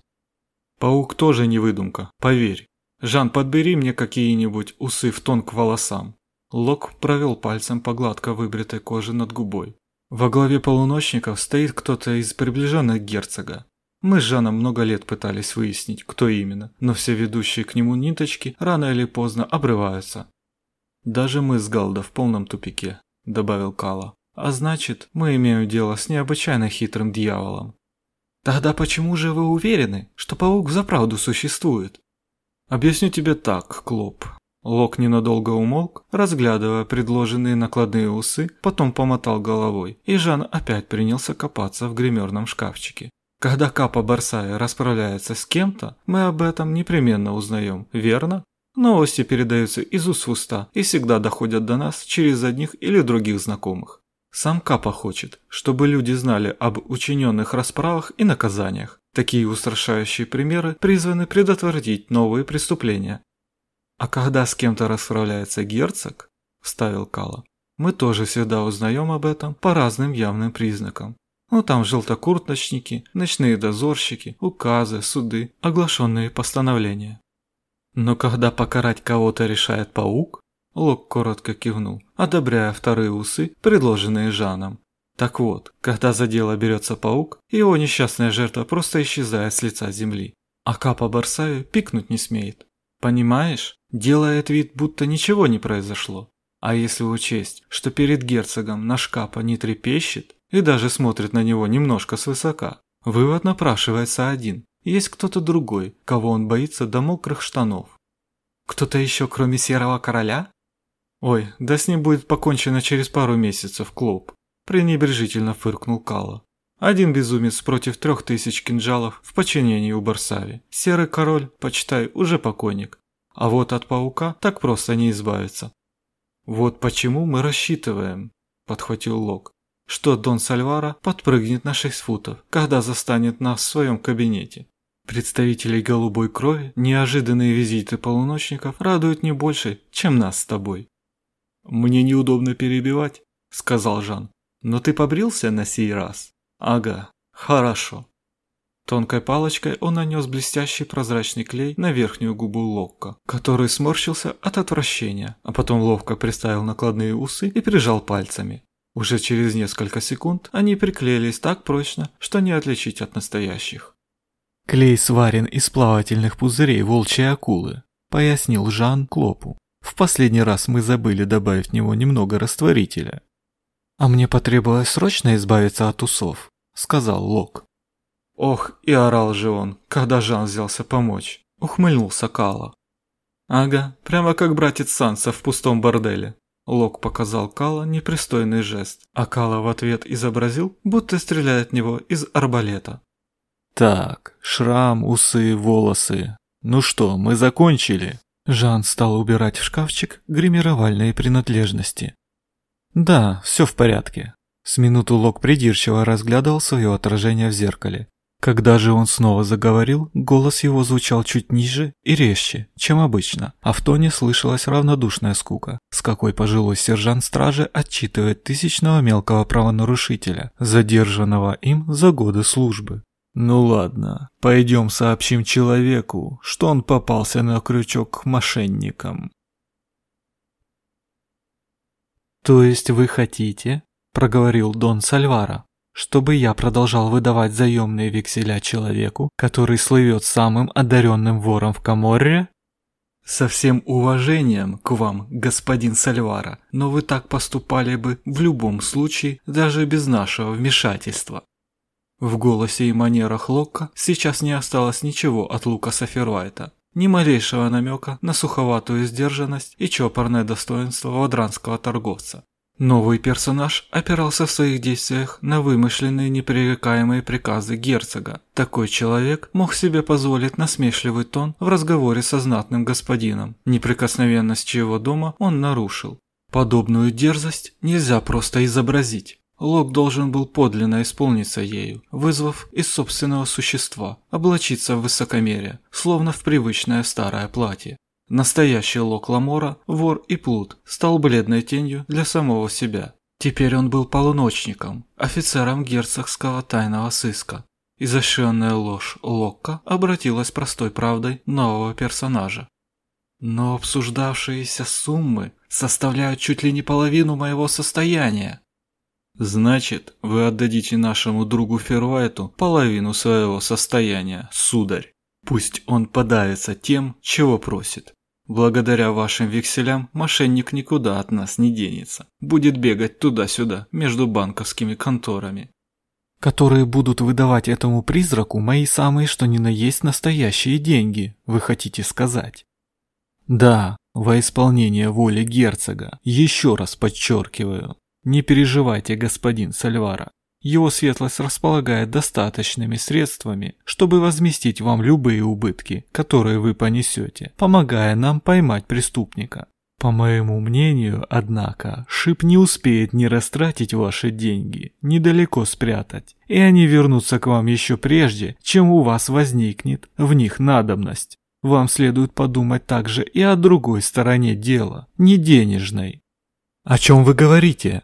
«Паук тоже не выдумка, поверь. Жан, подбери мне какие-нибудь усы в тон к волосам». Лок провел пальцем по гладко выбритой коже над губой. Во главе полуночников стоит кто-то из приближенных герцога. Мы с Жаном много лет пытались выяснить, кто именно, но все ведущие к нему ниточки рано или поздно обрываются. Даже мы с Галда в полном тупике, добавил Кала. А значит, мы имеем дело с необычайно хитрым дьяволом. Тогда почему же вы уверены, что паук взаправду существует? Объясню тебе так, Клоп. Лок ненадолго умолк, разглядывая предложенные накладные усы, потом помотал головой, и Жан опять принялся копаться в гримерном шкафчике. Когда Капа Барсая расправляется с кем-то, мы об этом непременно узнаем, верно? Новости передаются из уст в уста и всегда доходят до нас через одних или других знакомых. Сам Капа хочет, чтобы люди знали об учиненных расправах и наказаниях. Такие устрашающие примеры призваны предотвратить новые преступления. А когда с кем-то расправляется герцог, вставил Кала, мы тоже всегда узнаем об этом по разным явным признакам. Ну там желтокурточники, ночные дозорщики, указы, суды, оглашенные постановления. Но когда покарать кого-то решает паук, Лок коротко кивнул, одобряя вторые усы, предложенные Жаном. Так вот, когда за дело берется паук, его несчастная жертва просто исчезает с лица земли, а Капа Барсаю пикнуть не смеет. Понимаешь? Делает вид, будто ничего не произошло. А если учесть, что перед герцогом наш Капа не трепещет и даже смотрит на него немножко свысока, вывод напрашивается один. Есть кто-то другой, кого он боится до мокрых штанов. Кто-то еще, кроме Серого Короля? Ой, да с ним будет покончено через пару месяцев, Клоп. Пренебрежительно фыркнул Кала. Один безумец против трех тысяч кинжалов в подчинении у Барсави. Серый король, почитай, уже покойник. А вот от паука так просто не избавиться. Вот почему мы рассчитываем, подхватил Лок, что Дон Сальвара подпрыгнет на шесть футов, когда застанет нас в своем кабинете. Представителей голубой крови неожиданные визиты полуночников радуют не больше, чем нас с тобой. «Мне неудобно перебивать», — сказал Жан. «Но ты побрился на сей раз?» «Ага, хорошо». Тонкой палочкой он нанес блестящий прозрачный клей на верхнюю губу Локка, который сморщился от отвращения, а потом ловко приставил накладные усы и прижал пальцами. Уже через несколько секунд они приклеились так прочно, что не отличить от настоящих. «Клей сварен из плавательных пузырей волчьей акулы», — пояснил Жан Клопу. В последний раз мы забыли добавить в него немного растворителя. А мне потребовалось срочно избавиться от усов, сказал Лок. Ох, и орал же он, когда Жан взялся помочь. Ухмыльнулся Кала. Ага, прямо как братец Санса в пустом борделе. Лок показал Кала непристойный жест, а Кала в ответ изобразил, будто стреляет в него из арбалета. Так, шрам, усы, волосы. Ну что, мы закончили? Жан стал убирать в шкафчик гримировальные принадлежности. Да, все в порядке. С минуту Лок придирчиво разглядывал свое отражение в зеркале. Когда же он снова заговорил, голос его звучал чуть ниже и резче, чем обычно, а в тоне слышалась равнодушная скука, с какой пожилой сержант стражи отчитывает тысячного мелкого правонарушителя, задержанного им за годы службы. Ну ладно, пойдем сообщим человеку, что он попался на крючок к мошенникам. То есть вы хотите, проговорил Дон Сальвара, чтобы я продолжал выдавать заемные векселя человеку, который слывет самым одаренным вором в Каморре? Со всем уважением к вам, господин Сальвара, но вы так поступали бы в любом случае, даже без нашего вмешательства. В голосе и манерах Локка сейчас не осталось ничего от Лукаса Фервайта. Ни малейшего намека на суховатую сдержанность и чопорное достоинство вадранского торговца. Новый персонаж опирался в своих действиях на вымышленные непререкаемые приказы герцога. Такой человек мог себе позволить насмешливый тон в разговоре со знатным господином, неприкосновенность чьего дома он нарушил. Подобную дерзость нельзя просто изобразить. Лок должен был подлинно исполниться ею, вызвав из собственного существа, облачиться в высокомерие, словно в привычное старое платье. Настоящий Лок Ламора, вор и плут, стал бледной тенью для самого себя. Теперь он был полуночником, офицером герцогского тайного сыска. Изощренная ложь Локка обратилась простой правдой нового персонажа. Но обсуждавшиеся суммы составляют чуть ли не половину моего состояния. Значит, вы отдадите нашему другу Фервайту половину своего состояния, сударь. Пусть он подавится тем, чего просит. Благодаря вашим векселям мошенник никуда от нас не денется. Будет бегать туда-сюда, между банковскими конторами. Которые будут выдавать этому призраку мои самые что ни на есть настоящие деньги, вы хотите сказать? Да, во исполнение воли герцога, еще раз подчеркиваю. Не переживайте, господин Сальвара. Его светлость располагает достаточными средствами, чтобы возместить вам любые убытки, которые вы понесете, помогая нам поймать преступника. По моему мнению, однако, Шип не успеет ни растратить ваши деньги, ни далеко спрятать, и они вернутся к вам еще прежде, чем у вас возникнет в них надобность. Вам следует подумать также и о другой стороне дела, не денежной. О чем вы говорите?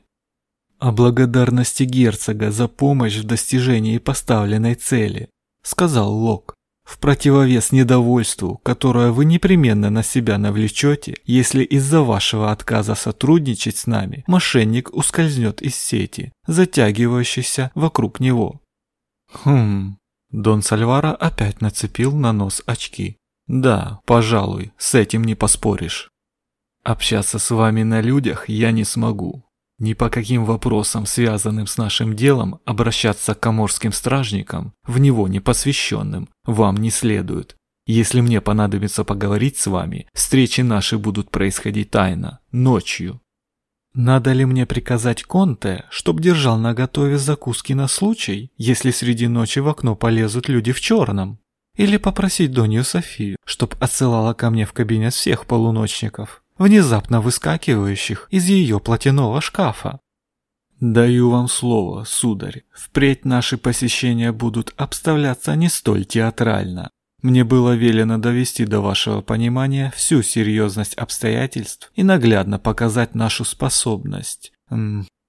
«О благодарности герцога за помощь в достижении поставленной цели», — сказал Лок. «В противовес недовольству, которое вы непременно на себя навлечете, если из-за вашего отказа сотрудничать с нами мошенник ускользнет из сети, затягивающейся вокруг него». «Хм...» Дон Сальвара опять нацепил на нос очки. «Да, пожалуй, с этим не поспоришь. Общаться с вами на людях я не смогу. Ни по каким вопросам, связанным с нашим делом, обращаться к коморским стражникам, в него не посвященным, вам не следует. Если мне понадобится поговорить с вами, встречи наши будут происходить тайно, ночью. Надо ли мне приказать Конте, чтоб держал наготове закуски на случай, если среди ночи в окно полезут люди в черном? Или попросить Донью Софию, чтоб отсылала ко мне в кабинет всех полуночников? Внезапно выскакивающих из ее платяного шкафа. Даю вам слово, сударь, впредь наши посещения будут обставляться не столь театрально. Мне было велено довести до вашего понимания всю серьезность обстоятельств и наглядно показать нашу способность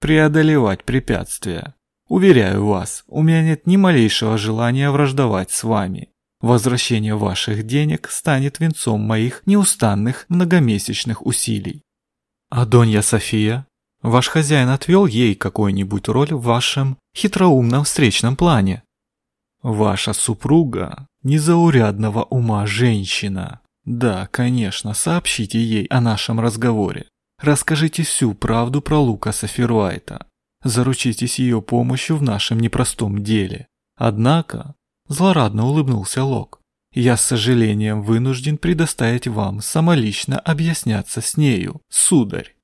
преодолевать препятствия. Уверяю вас, у меня нет ни малейшего желания враждовать с вами. Возвращение ваших денег станет венцом моих неустанных многомесячных усилий. А Донья София? Ваш хозяин отвел ей какую-нибудь роль в вашем хитроумном встречном плане? Ваша супруга – незаурядного ума женщина. Да, конечно, сообщите ей о нашем разговоре. Расскажите всю правду про Лукаса Фервайта. Заручитесь ее помощью в нашем непростом деле. Однако Злорадно улыбнулся Лок. «Я с сожалением вынужден предоставить вам самолично объясняться с нею, сударь».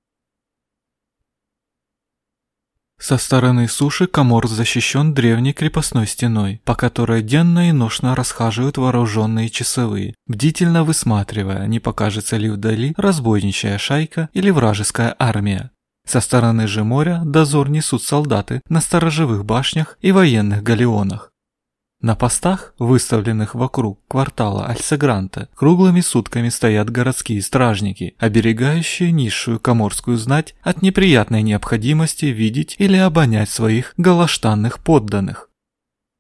Со стороны суши Камор защищен древней крепостной стеной, по которой денно и нощно расхаживают вооруженные часовые, бдительно высматривая, не покажется ли вдали разбойничья шайка или вражеская армия. Со стороны же моря дозор несут солдаты на сторожевых башнях и военных галеонах. На постах, выставленных вокруг квартала Альсегранта, круглыми сутками стоят городские стражники, оберегающие низшую каморскую знать от неприятной необходимости видеть или обонять своих голоштанных подданных.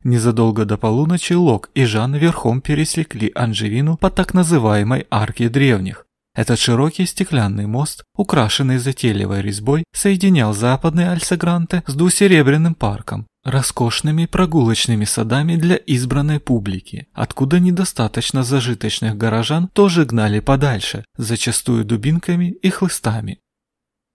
Незадолго до полуночи Лок и Жан верхом пересекли Анжевину по так называемой арке древних. Этот широкий стеклянный мост, украшенный затейливой резьбой, соединял западный Альсегранте с двусеребряным парком, роскошными прогулочными садами для избранной публики, откуда недостаточно зажиточных горожан тоже гнали подальше, зачастую дубинками и хлыстами.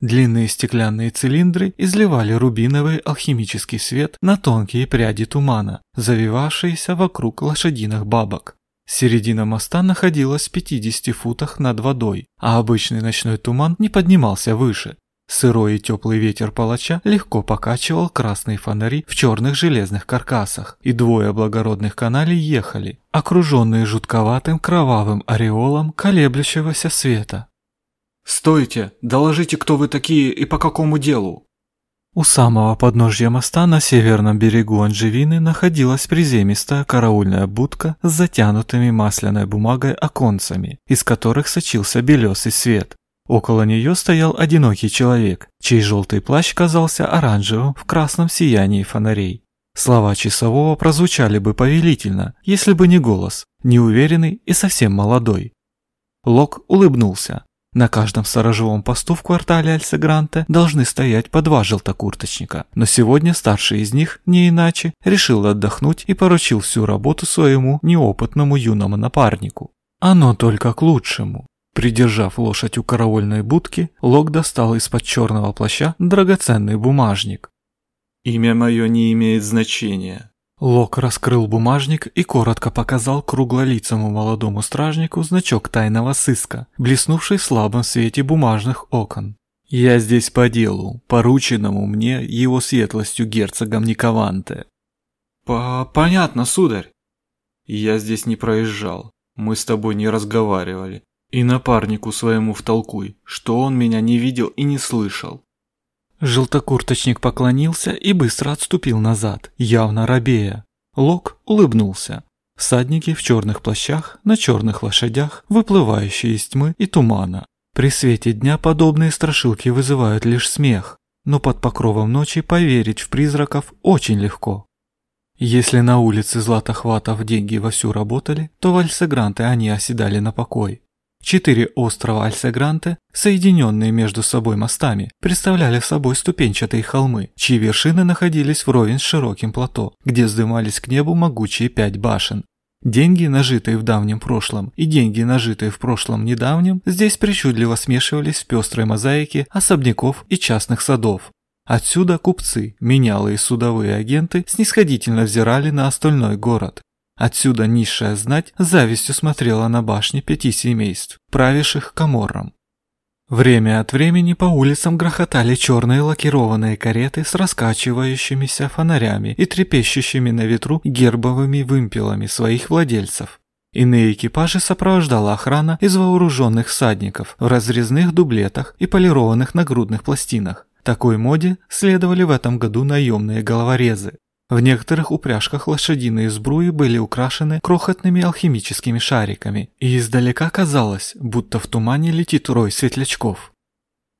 Длинные стеклянные цилиндры изливали рубиновый алхимический свет на тонкие пряди тумана, завивавшиеся вокруг лошадиных бабок. Середина моста находилась в 50 футах над водой, а обычный ночной туман не поднимался выше, Сырой и теплый ветер палача легко покачивал красные фонари в черных железных каркасах, и двое благородных каналей ехали, окруженные жутковатым кровавым ореолом колеблющегося света. «Стойте! Доложите, кто вы такие и по какому делу!» У самого подножья моста на северном берегу Анжевины находилась приземистая караульная будка с затянутыми масляной бумагой оконцами, из которых сочился белесый свет. Около нее стоял одинокий человек, чей желтый плащ казался оранжевым в красном сиянии фонарей. Слова часового прозвучали бы повелительно, если бы не голос, неуверенный и совсем молодой. Лок улыбнулся. На каждом сторожевом посту в квартале Альсегранте должны стоять по два желтокурточника, но сегодня старший из них, не иначе, решил отдохнуть и поручил всю работу своему неопытному юному напарнику. Оно только к лучшему. Придержав лошадь у караульной будки, Лок достал из-под черного плаща драгоценный бумажник. «Имя мое не имеет значения», Лок раскрыл бумажник и коротко показал круглолицому молодому стражнику значок тайного сыска, блеснувший в слабом свете бумажных окон. «Я здесь по делу, порученному мне его светлостью герцогом Никованте». По «Понятно, сударь». «Я здесь не проезжал, мы с тобой не разговаривали. И напарнику своему втолкуй, что он меня не видел и не слышал. Желтокурточник поклонился и быстро отступил назад, явно робея. Лок улыбнулся. Всадники в черных плащах, на черных лошадях, выплывающие из тьмы и тумана. При свете дня подобные страшилки вызывают лишь смех, но под покровом ночи поверить в призраков очень легко. Если на улице Златохватов деньги вовсю работали, то в они оседали на покой. Четыре острова Альсегранте, соединенные между собой мостами, представляли собой ступенчатые холмы, чьи вершины находились вровень с широким плато, где вздымались к небу могучие пять башен. Деньги, нажитые в давнем прошлом, и деньги, нажитые в прошлом недавнем, здесь причудливо смешивались в пестрой мозаике особняков и частных садов. Отсюда купцы, менялые судовые агенты снисходительно взирали на остальной город. Отсюда низшая знать завистью смотрела на башни пяти семейств, правивших Каморром. Время от времени по улицам грохотали черные лакированные кареты с раскачивающимися фонарями и трепещущими на ветру гербовыми вымпелами своих владельцев. Иные экипажи сопровождала охрана из вооруженных всадников в разрезных дублетах и полированных нагрудных пластинах. Такой моде следовали в этом году наемные головорезы. В некоторых упряжках лошадиные сбруи были украшены крохотными алхимическими шариками, и издалека казалось, будто в тумане летит рой светлячков.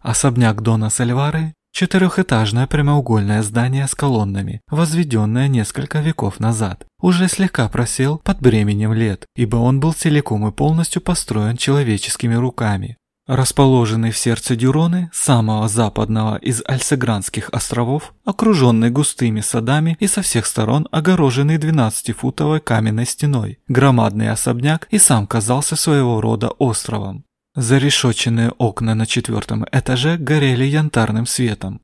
Особняк Дона Сальвары – четырехэтажное прямоугольное здание с колоннами, возведенное несколько веков назад, уже слегка просел под бременем лет, ибо он был целиком и полностью построен человеческими руками. Расположенный в сердце Дюроны, самого западного из Альсегранских островов, окруженный густыми садами и со всех сторон огороженный 12-футовой каменной стеной, громадный особняк и сам казался своего рода островом. Зарешоченные окна на четвертом этаже горели янтарным светом.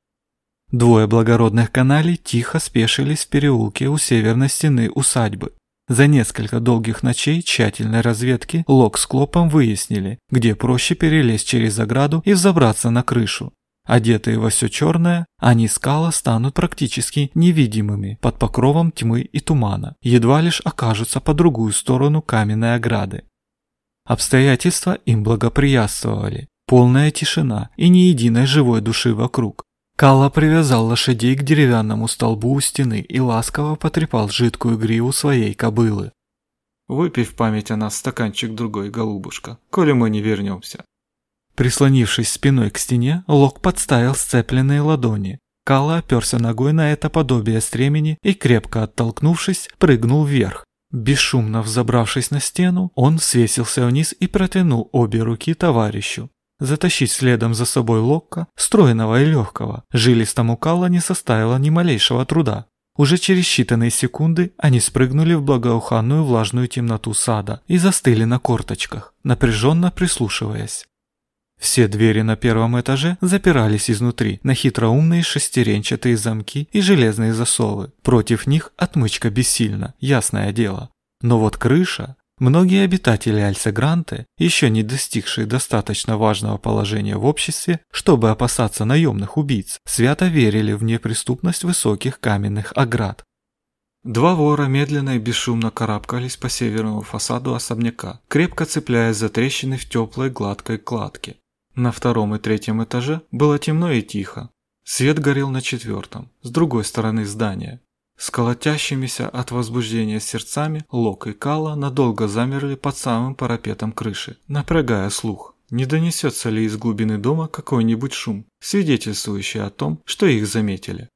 Двое благородных каналей тихо спешились в переулке у северной стены усадьбы, за несколько долгих ночей тщательной разведки Лок с Клопом выяснили, где проще перелезть через ограду и взобраться на крышу. Одетые во все черное, они скала станут практически невидимыми под покровом тьмы и тумана, едва лишь окажутся по другую сторону каменной ограды. Обстоятельства им благоприятствовали. Полная тишина и ни единой живой души вокруг. Калла привязал лошадей к деревянному столбу у стены и ласково потрепал жидкую гриву своей кобылы. «Выпей в память о нас стаканчик другой, голубушка, коли мы не вернемся». Прислонившись спиной к стене, Лок подставил сцепленные ладони. Калла оперся ногой на это подобие стремени и, крепко оттолкнувшись, прыгнул вверх. Бесшумно взобравшись на стену, он свесился вниз и протянул обе руки товарищу. Затащить следом за собой Локка, стройного и легкого, жилистому Калла не составило ни малейшего труда. Уже через считанные секунды они спрыгнули в благоуханную влажную темноту сада и застыли на корточках, напряженно прислушиваясь. Все двери на первом этаже запирались изнутри на хитроумные шестеренчатые замки и железные засовы. Против них отмычка бессильна, ясное дело. Но вот крыша, Многие обитатели Альсегранте, еще не достигшие достаточно важного положения в обществе, чтобы опасаться наемных убийц, свято верили в неприступность высоких каменных оград. Два вора медленно и бесшумно карабкались по северному фасаду особняка, крепко цепляясь за трещины в теплой гладкой кладке. На втором и третьем этаже было темно и тихо. Свет горел на четвертом, с другой стороны здания. С колотящимися от возбуждения сердцами Лок и Кала надолго замерли под самым парапетом крыши, напрягая слух. Не донесется ли из глубины дома какой-нибудь шум, свидетельствующий о том, что их заметили?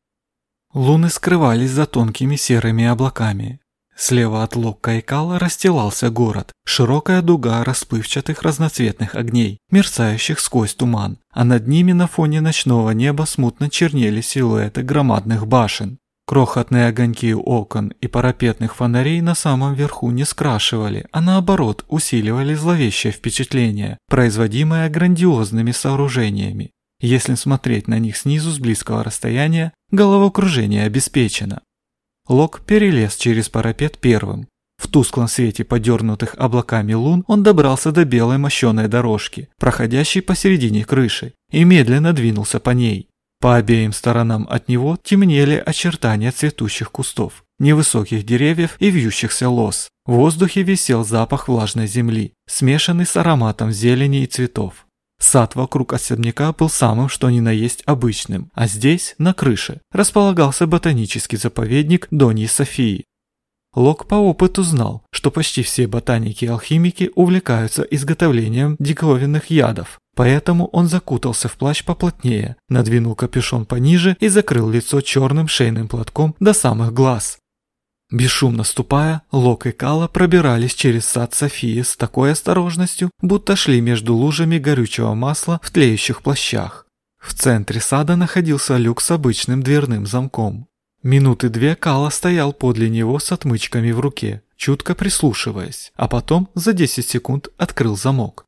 Луны скрывались за тонкими серыми облаками. Слева от Локка и Кала расстилался город, широкая дуга расплывчатых разноцветных огней, мерцающих сквозь туман, а над ними на фоне ночного неба смутно чернели силуэты громадных башен. Крохотные огоньки окон и парапетных фонарей на самом верху не скрашивали, а наоборот усиливали зловещее впечатление, производимое грандиозными сооружениями. Если смотреть на них снизу с близкого расстояния, головокружение обеспечено. Лок перелез через парапет первым. В тусклом свете подернутых облаками лун он добрался до белой мощеной дорожки, проходящей посередине крыши, и медленно двинулся по ней. По обеим сторонам от него темнели очертания цветущих кустов, невысоких деревьев и вьющихся лоз. В воздухе висел запах влажной земли, смешанный с ароматом зелени и цветов. Сад вокруг особняка был самым что ни на есть обычным, а здесь, на крыше, располагался ботанический заповедник Доньи Софии. Лок по опыту знал, что почти все ботаники и алхимики увлекаются изготовлением диковинных ядов, поэтому он закутался в плащ поплотнее, надвинул капюшон пониже и закрыл лицо черным шейным платком до самых глаз. Бесшумно ступая, Лок и Кала пробирались через сад Софии с такой осторожностью, будто шли между лужами горючего масла в тлеющих плащах. В центре сада находился люк с обычным дверным замком. Минуты две Кала стоял подле него с отмычками в руке, чутко прислушиваясь, а потом за 10 секунд открыл замок.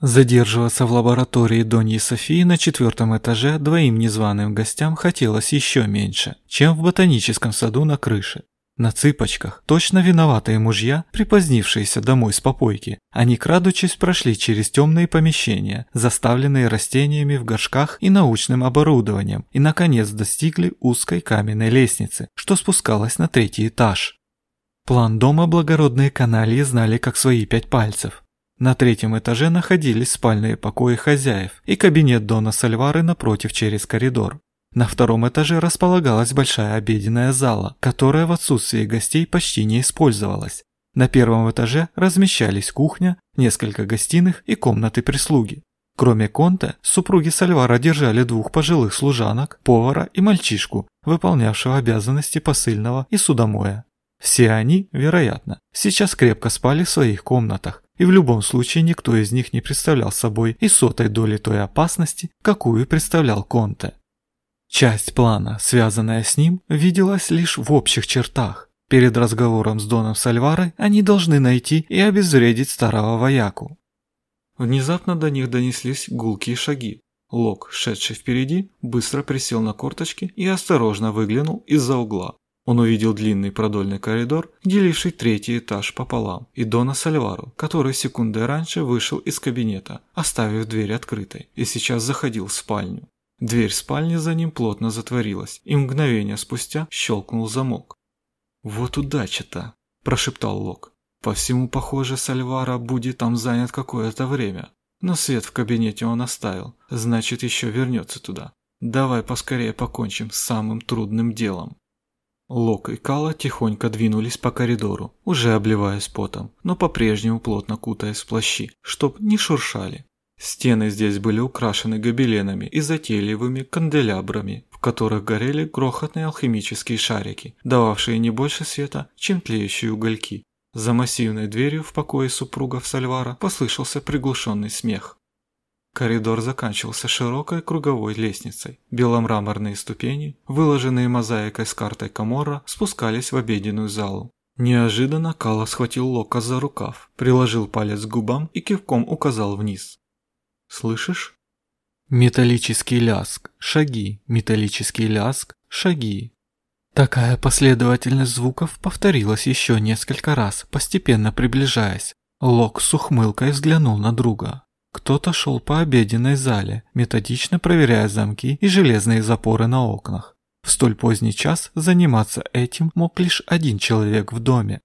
Задерживаться в лаборатории Доньи Софии на четвертом этаже двоим незваным гостям хотелось еще меньше, чем в ботаническом саду на крыше. На цыпочках, точно виноватые мужья, припозднившиеся домой с попойки, они, крадучись, прошли через темные помещения, заставленные растениями в горшках и научным оборудованием, и, наконец, достигли узкой каменной лестницы, что спускалась на третий этаж. План дома благородные канальи знали как свои пять пальцев. На третьем этаже находились спальные покои хозяев и кабинет Дона Сальвары напротив через коридор. На втором этаже располагалась большая обеденная зала, которая в отсутствии гостей почти не использовалась. На первом этаже размещались кухня, несколько гостиных и комнаты прислуги. Кроме Конте, супруги Сальвара держали двух пожилых служанок, повара и мальчишку, выполнявшего обязанности посыльного и судомоя. Все они, вероятно, сейчас крепко спали в своих комнатах, и в любом случае никто из них не представлял собой и сотой доли той опасности, какую представлял Конте. Часть плана, связанная с ним, виделась лишь в общих чертах. Перед разговором с Доном Сальварой они должны найти и обезвредить старого вояку. Внезапно до них донеслись гулкие шаги. Лок, шедший впереди, быстро присел на корточки и осторожно выглянул из-за угла. Он увидел длинный продольный коридор, деливший третий этаж пополам, и Дона Сальвару, который секунды раньше вышел из кабинета, оставив дверь открытой, и сейчас заходил в спальню. Дверь спальни за ним плотно затворилась, и мгновение спустя щелкнул замок. «Вот удача-то!» – прошептал Лок. «По всему, похоже, Сальвара будет там занят какое-то время. Но свет в кабинете он оставил, значит, еще вернется туда. Давай поскорее покончим с самым трудным делом». Лок и Кала тихонько двинулись по коридору, уже обливаясь потом, но по-прежнему плотно кутаясь в плащи, чтоб не шуршали. Стены здесь были украшены гобеленами и затейливыми канделябрами, в которых горели крохотные алхимические шарики, дававшие не больше света, чем тлеющие угольки. За массивной дверью в покое супругов Сальвара послышался приглушенный смех. Коридор заканчивался широкой круговой лестницей. Беломраморные ступени, выложенные мозаикой с картой Каморра, спускались в обеденную залу. Неожиданно Кала схватил Лока за рукав, приложил палец к губам и кивком указал вниз. Слышишь? Металлический ляск, шаги, металлический ляск, шаги. Такая последовательность звуков повторилась еще несколько раз, постепенно приближаясь. Лок с ухмылкой взглянул на друга. Кто-то шел по обеденной зале, методично проверяя замки и железные запоры на окнах. В столь поздний час заниматься этим мог лишь один человек в доме,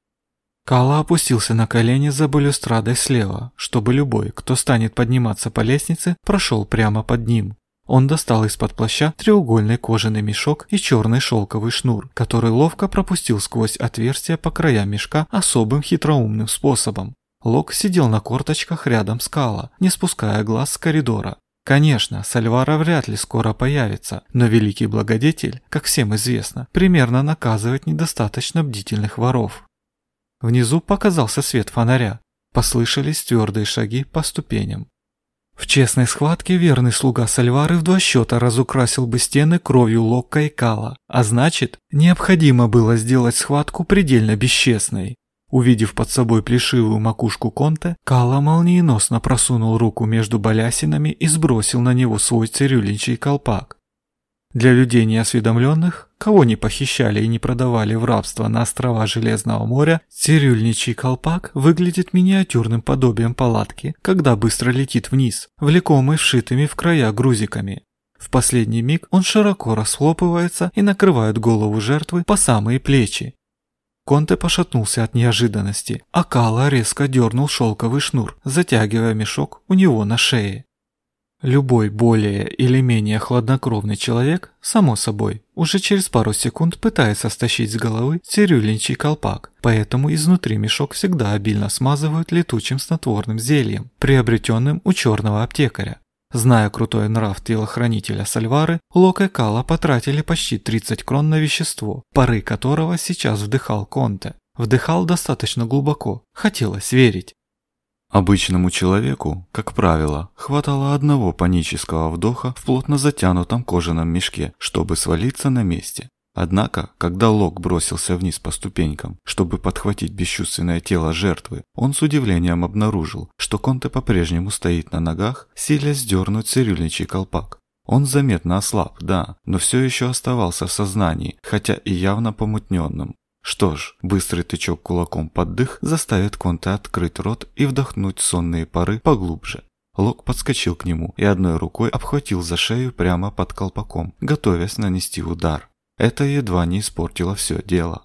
Кала опустился на колени за балюстрадой слева, чтобы любой, кто станет подниматься по лестнице, прошел прямо под ним. Он достал из-под плаща треугольный кожаный мешок и черный шелковый шнур, который ловко пропустил сквозь отверстия по краям мешка особым хитроумным способом. Лок сидел на корточках рядом с Кала, не спуская глаз с коридора. Конечно, Сальвара вряд ли скоро появится, но великий благодетель, как всем известно, примерно наказывает недостаточно бдительных воров. Внизу показался свет фонаря. Послышались твердые шаги по ступеням. В честной схватке верный слуга Сальвары в два счета разукрасил бы стены кровью Локка и Кала, а значит, необходимо было сделать схватку предельно бесчестной. Увидев под собой плешивую макушку Конте, Кала молниеносно просунул руку между балясинами и сбросил на него свой цирюльничий колпак. Для людей неосведомленных, кого не похищали и не продавали в рабство на острова Железного моря, цирюльничий колпак выглядит миниатюрным подобием палатки, когда быстро летит вниз, влекомый вшитыми в края грузиками. В последний миг он широко расхлопывается и накрывает голову жертвы по самые плечи. Конте пошатнулся от неожиданности, а Кала резко дернул шелковый шнур, затягивая мешок у него на шее. Любой более или менее хладнокровный человек, само собой, уже через пару секунд пытается стащить с головы цирюльничий колпак, поэтому изнутри мешок всегда обильно смазывают летучим снотворным зельем, приобретенным у черного аптекаря. Зная крутой нрав телохранителя Сальвары, Лок и Кала потратили почти 30 крон на вещество, пары которого сейчас вдыхал Конте. Вдыхал достаточно глубоко, хотелось верить. Обычному человеку, как правило, хватало одного панического вдоха в плотно затянутом кожаном мешке, чтобы свалиться на месте. Однако, когда Лок бросился вниз по ступенькам, чтобы подхватить бесчувственное тело жертвы, он с удивлением обнаружил, что Конте по-прежнему стоит на ногах, силясь сдернуть цирюльничий колпак. Он заметно ослаб, да, но все еще оставался в сознании, хотя и явно помутненным. Что ж, быстрый тычок кулаком под дых заставит Конте открыть рот и вдохнуть сонные пары поглубже. Лок подскочил к нему и одной рукой обхватил за шею прямо под колпаком, готовясь нанести удар. Это едва не испортило все дело.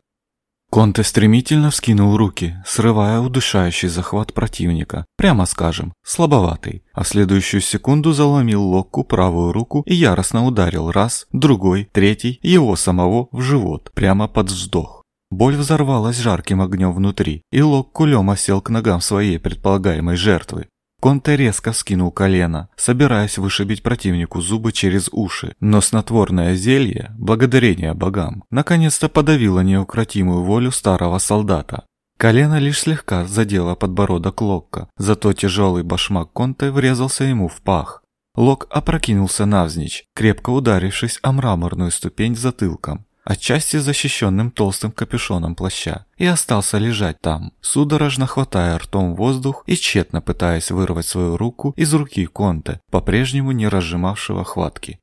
Конте стремительно вскинул руки, срывая удушающий захват противника, прямо скажем, слабоватый, а в следующую секунду заломил Локку правую руку и яростно ударил раз, другой, третий, его самого в живот, прямо под вздох. Боль взорвалась жарким огнем внутри, и Лок кулем осел к ногам своей предполагаемой жертвы. Конте резко вскинул колено, собираясь вышибить противнику зубы через уши, но снотворное зелье, благодарение богам, наконец-то подавило неукротимую волю старого солдата. Колено лишь слегка задело подбородок Локка, зато тяжелый башмак Конте врезался ему в пах. Лок опрокинулся навзничь, крепко ударившись о мраморную ступень затылком отчасти защищенным толстым капюшоном плаща, и остался лежать там, судорожно хватая ртом воздух и тщетно пытаясь вырвать свою руку из руки Конте, по-прежнему не разжимавшего хватки.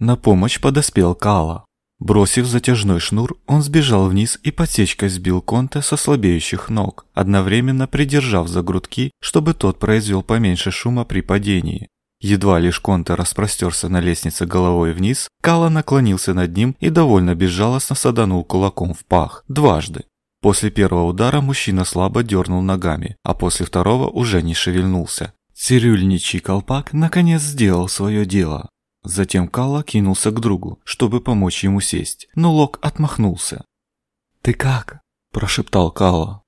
На помощь подоспел Кала. Бросив затяжной шнур, он сбежал вниз и подсечкой сбил Конте со слабеющих ног, одновременно придержав за грудки, чтобы тот произвел поменьше шума при падении. Едва лишь Конте распростерся на лестнице головой вниз, Кала наклонился над ним и довольно безжалостно саданул кулаком в пах, дважды. После первого удара мужчина слабо дернул ногами, а после второго уже не шевельнулся. Цирюльничий колпак наконец сделал свое дело. Затем Кала кинулся к другу, чтобы помочь ему сесть, но Лок отмахнулся. «Ты как?» – прошептал Кала.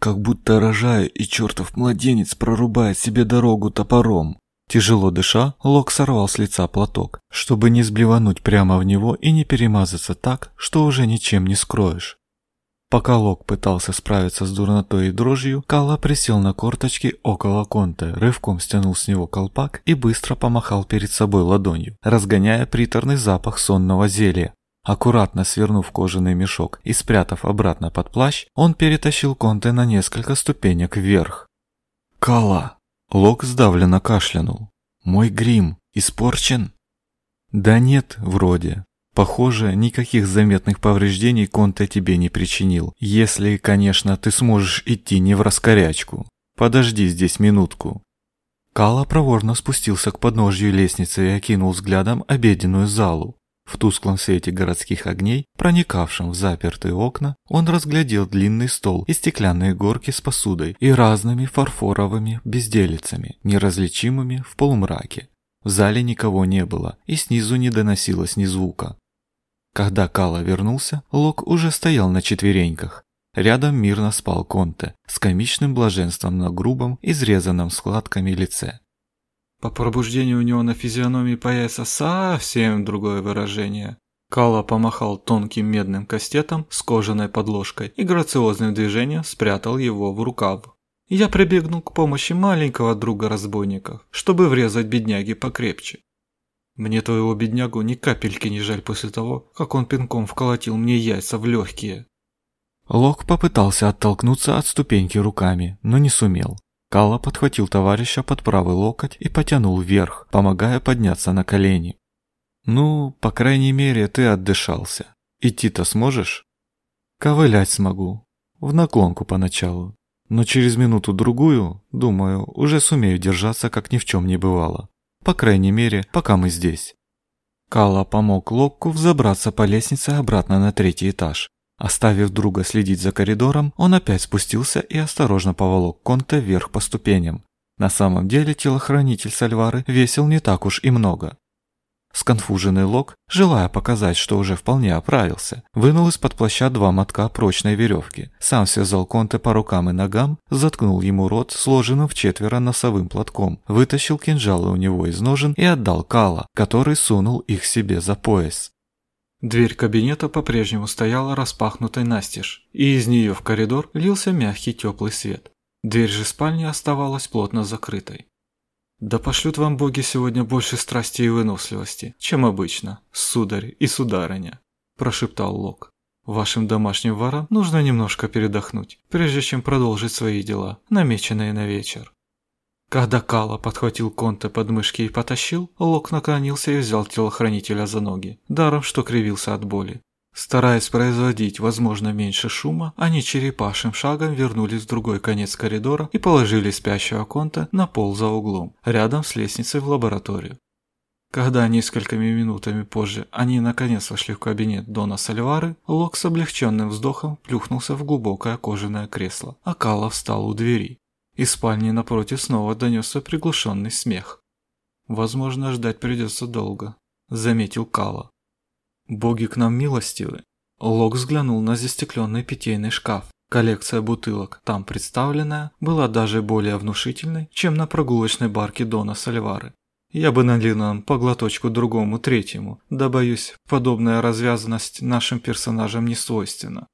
«Как будто рожаю, и чертов младенец прорубает себе дорогу топором», Тяжело дыша, Лок сорвал с лица платок, чтобы не сблевануть прямо в него и не перемазаться так, что уже ничем не скроешь. Пока Лок пытался справиться с дурнотой и дрожью, Кала присел на корточки около Конте, рывком стянул с него колпак и быстро помахал перед собой ладонью, разгоняя приторный запах сонного зелья. Аккуратно свернув кожаный мешок и спрятав обратно под плащ, он перетащил Конте на несколько ступенек вверх. «Кала!» Лок сдавленно кашлянул. «Мой грим испорчен?» «Да нет, вроде. Похоже, никаких заметных повреждений Конте тебе не причинил, если, конечно, ты сможешь идти не в раскорячку. Подожди здесь минутку». Кала проворно спустился к подножью лестницы и окинул взглядом обеденную залу. В тусклом свете городских огней, проникавшем в запертые окна, он разглядел длинный стол и стеклянные горки с посудой и разными фарфоровыми безделицами, неразличимыми в полумраке. В зале никого не было, и снизу не доносилось ни звука. Когда Кала вернулся, Лок уже стоял на четвереньках. Рядом мирно спал Конте, с комичным блаженством на грубом, изрезанном складками лице. По пробуждению у него на физиономии появится совсем другое выражение. Кала помахал тонким медным кастетом с кожаной подложкой и грациозным движением спрятал его в рукав. Я прибегнул к помощи маленького друга разбойников, чтобы врезать бедняги покрепче. Мне твоего беднягу ни капельки не жаль после того, как он пинком вколотил мне яйца в легкие. Лок попытался оттолкнуться от ступеньки руками, но не сумел. Кала подхватил товарища под правый локоть и потянул вверх, помогая подняться на колени. «Ну, по крайней мере, ты отдышался. Идти-то сможешь?» «Ковылять смогу. В наклонку поначалу. Но через минуту-другую, думаю, уже сумею держаться, как ни в чем не бывало. По крайней мере, пока мы здесь». Кала помог Локку взобраться по лестнице обратно на третий этаж. Оставив друга следить за коридором, он опять спустился и осторожно поволок Конте вверх по ступеням. На самом деле телохранитель Сальвары весил не так уж и много. Сконфуженный Лок, желая показать, что уже вполне оправился, вынул из-под плаща два мотка прочной веревки, сам связал Конте по рукам и ногам, заткнул ему рот сложенным в четверо носовым платком, вытащил кинжалы у него из ножен и отдал Кала, который сунул их себе за пояс. Дверь кабинета по-прежнему стояла распахнутой настежь, и из нее в коридор лился мягкий теплый свет. Дверь же спальни оставалась плотно закрытой. «Да пошлют вам боги сегодня больше страсти и выносливости, чем обычно, сударь и сударыня», – прошептал Лок. «Вашим домашним ворам нужно немножко передохнуть, прежде чем продолжить свои дела, намеченные на вечер». Когда Кала подхватил Конте под мышки и потащил, Лок наклонился и взял телохранителя за ноги, даром что кривился от боли. Стараясь производить, возможно, меньше шума, они черепашим шагом вернулись в другой конец коридора и положили спящего Конта на пол за углом, рядом с лестницей в лабораторию. Когда несколькими минутами позже они наконец вошли в кабинет Дона Сальвары, Лок с облегченным вздохом плюхнулся в глубокое кожаное кресло, а Кала встал у двери. Из спальни напротив снова донесся приглушенный смех. «Возможно, ждать придется долго», — заметил Кала. Боги к нам милостивы. Лок взглянул на застекленный питейный шкаф. Коллекция бутылок, там представленная, была даже более внушительной, чем на прогулочной барке Дона Сальвары. Я бы налил нам по глоточку другому третьему, да боюсь, подобная развязанность нашим персонажам не свойственна.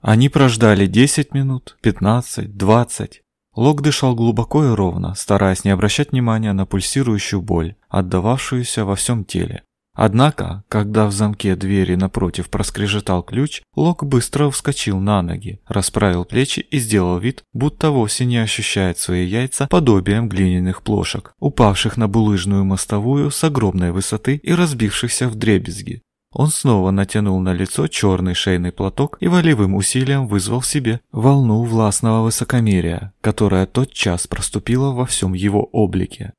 Они прождали 10 минут, 15, 20. Лок дышал глубоко и ровно, стараясь не обращать внимания на пульсирующую боль, отдававшуюся во всем теле. Однако, когда в замке двери напротив проскрежетал ключ, Лок быстро вскочил на ноги, расправил плечи и сделал вид, будто вовсе не ощущает свои яйца подобием глиняных плошек, упавших на булыжную мостовую с огромной высоты и разбившихся в дребезги. Он снова натянул на лицо черный шейный платок и волевым усилием вызвал в себе волну властного высокомерия, которая тотчас проступила во всем его облике.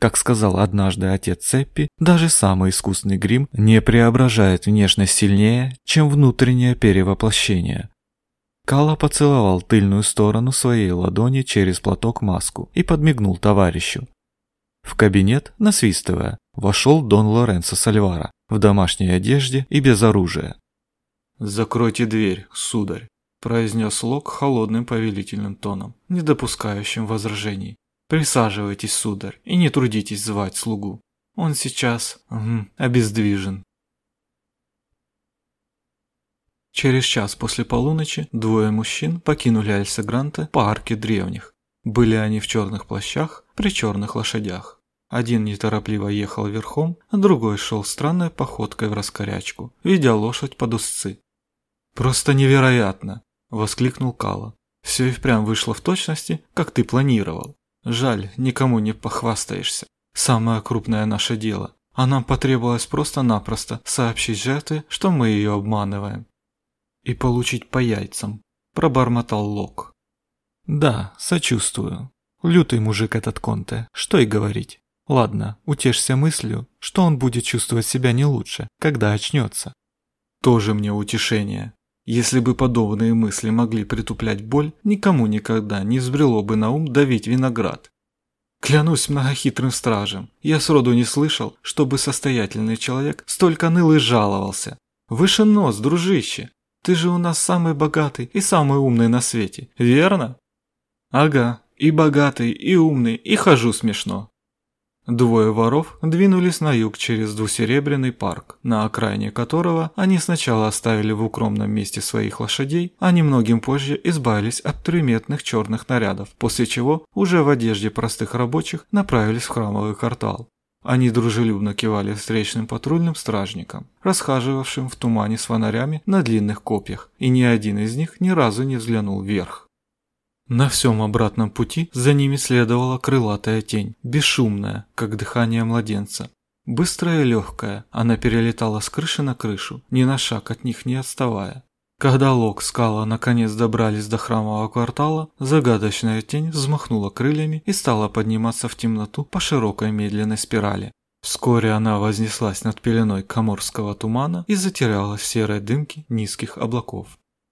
Как сказал однажды отец Цеппи, даже самый искусный грим не преображает внешность сильнее, чем внутреннее перевоплощение. Кала поцеловал тыльную сторону своей ладони через платок маску и подмигнул товарищу. В кабинет, насвистывая, вошел Дон Лоренцо Сальвара в домашней одежде и без оружия. «Закройте дверь, сударь», – произнес Лок холодным повелительным тоном, не допускающим возражений. Присаживайтесь, сударь, и не трудитесь звать слугу. Он сейчас угу, обездвижен. Через час после полуночи двое мужчин покинули Альса Гранта по арке древних. Были они в черных плащах, при черных лошадях. Один неторопливо ехал верхом, а другой шел странной походкой в раскорячку, ведя лошадь под узцы. «Просто невероятно!» – воскликнул Кала. «Все и впрямь вышло в точности, как ты планировал. Жаль, никому не похвастаешься. Самое крупное наше дело. А нам потребовалось просто-напросто сообщить жертве, что мы ее обманываем. И получить по яйцам, пробормотал Лок. Да, сочувствую. Лютый мужик этот Конте, что и говорить. Ладно, утешься мыслью, что он будет чувствовать себя не лучше, когда очнется. Тоже мне утешение. Если бы подобные мысли могли притуплять боль, никому никогда не взбрело бы на ум давить виноград. Клянусь многохитрым стражем, я сроду не слышал, чтобы состоятельный человек столько ныл и жаловался. Выше нос, дружище, ты же у нас самый богатый и самый умный на свете, верно? Ага, и богатый, и умный, и хожу смешно. Двое воров двинулись на юг через двусеребряный парк, на окраине которого они сначала оставили в укромном месте своих лошадей, а немногим позже избавились от приметных черных нарядов, после чего уже в одежде простых рабочих направились в храмовый квартал. Они дружелюбно кивали встречным патрульным стражникам, расхаживавшим в тумане с фонарями на длинных копьях, и ни один из них ни разу не взглянул вверх. На всем обратном пути за ними следовала крылатая тень, бесшумная, как дыхание младенца. Быстрая и легкая, она перелетала с крыши на крышу, ни на шаг от них не отставая. Когда Лок с Кала наконец добрались до храмового квартала, загадочная тень взмахнула крыльями и стала подниматься в темноту по широкой медленной спирали. Вскоре она вознеслась над пеленой коморского тумана и затерялась в серой дымке низких облаков.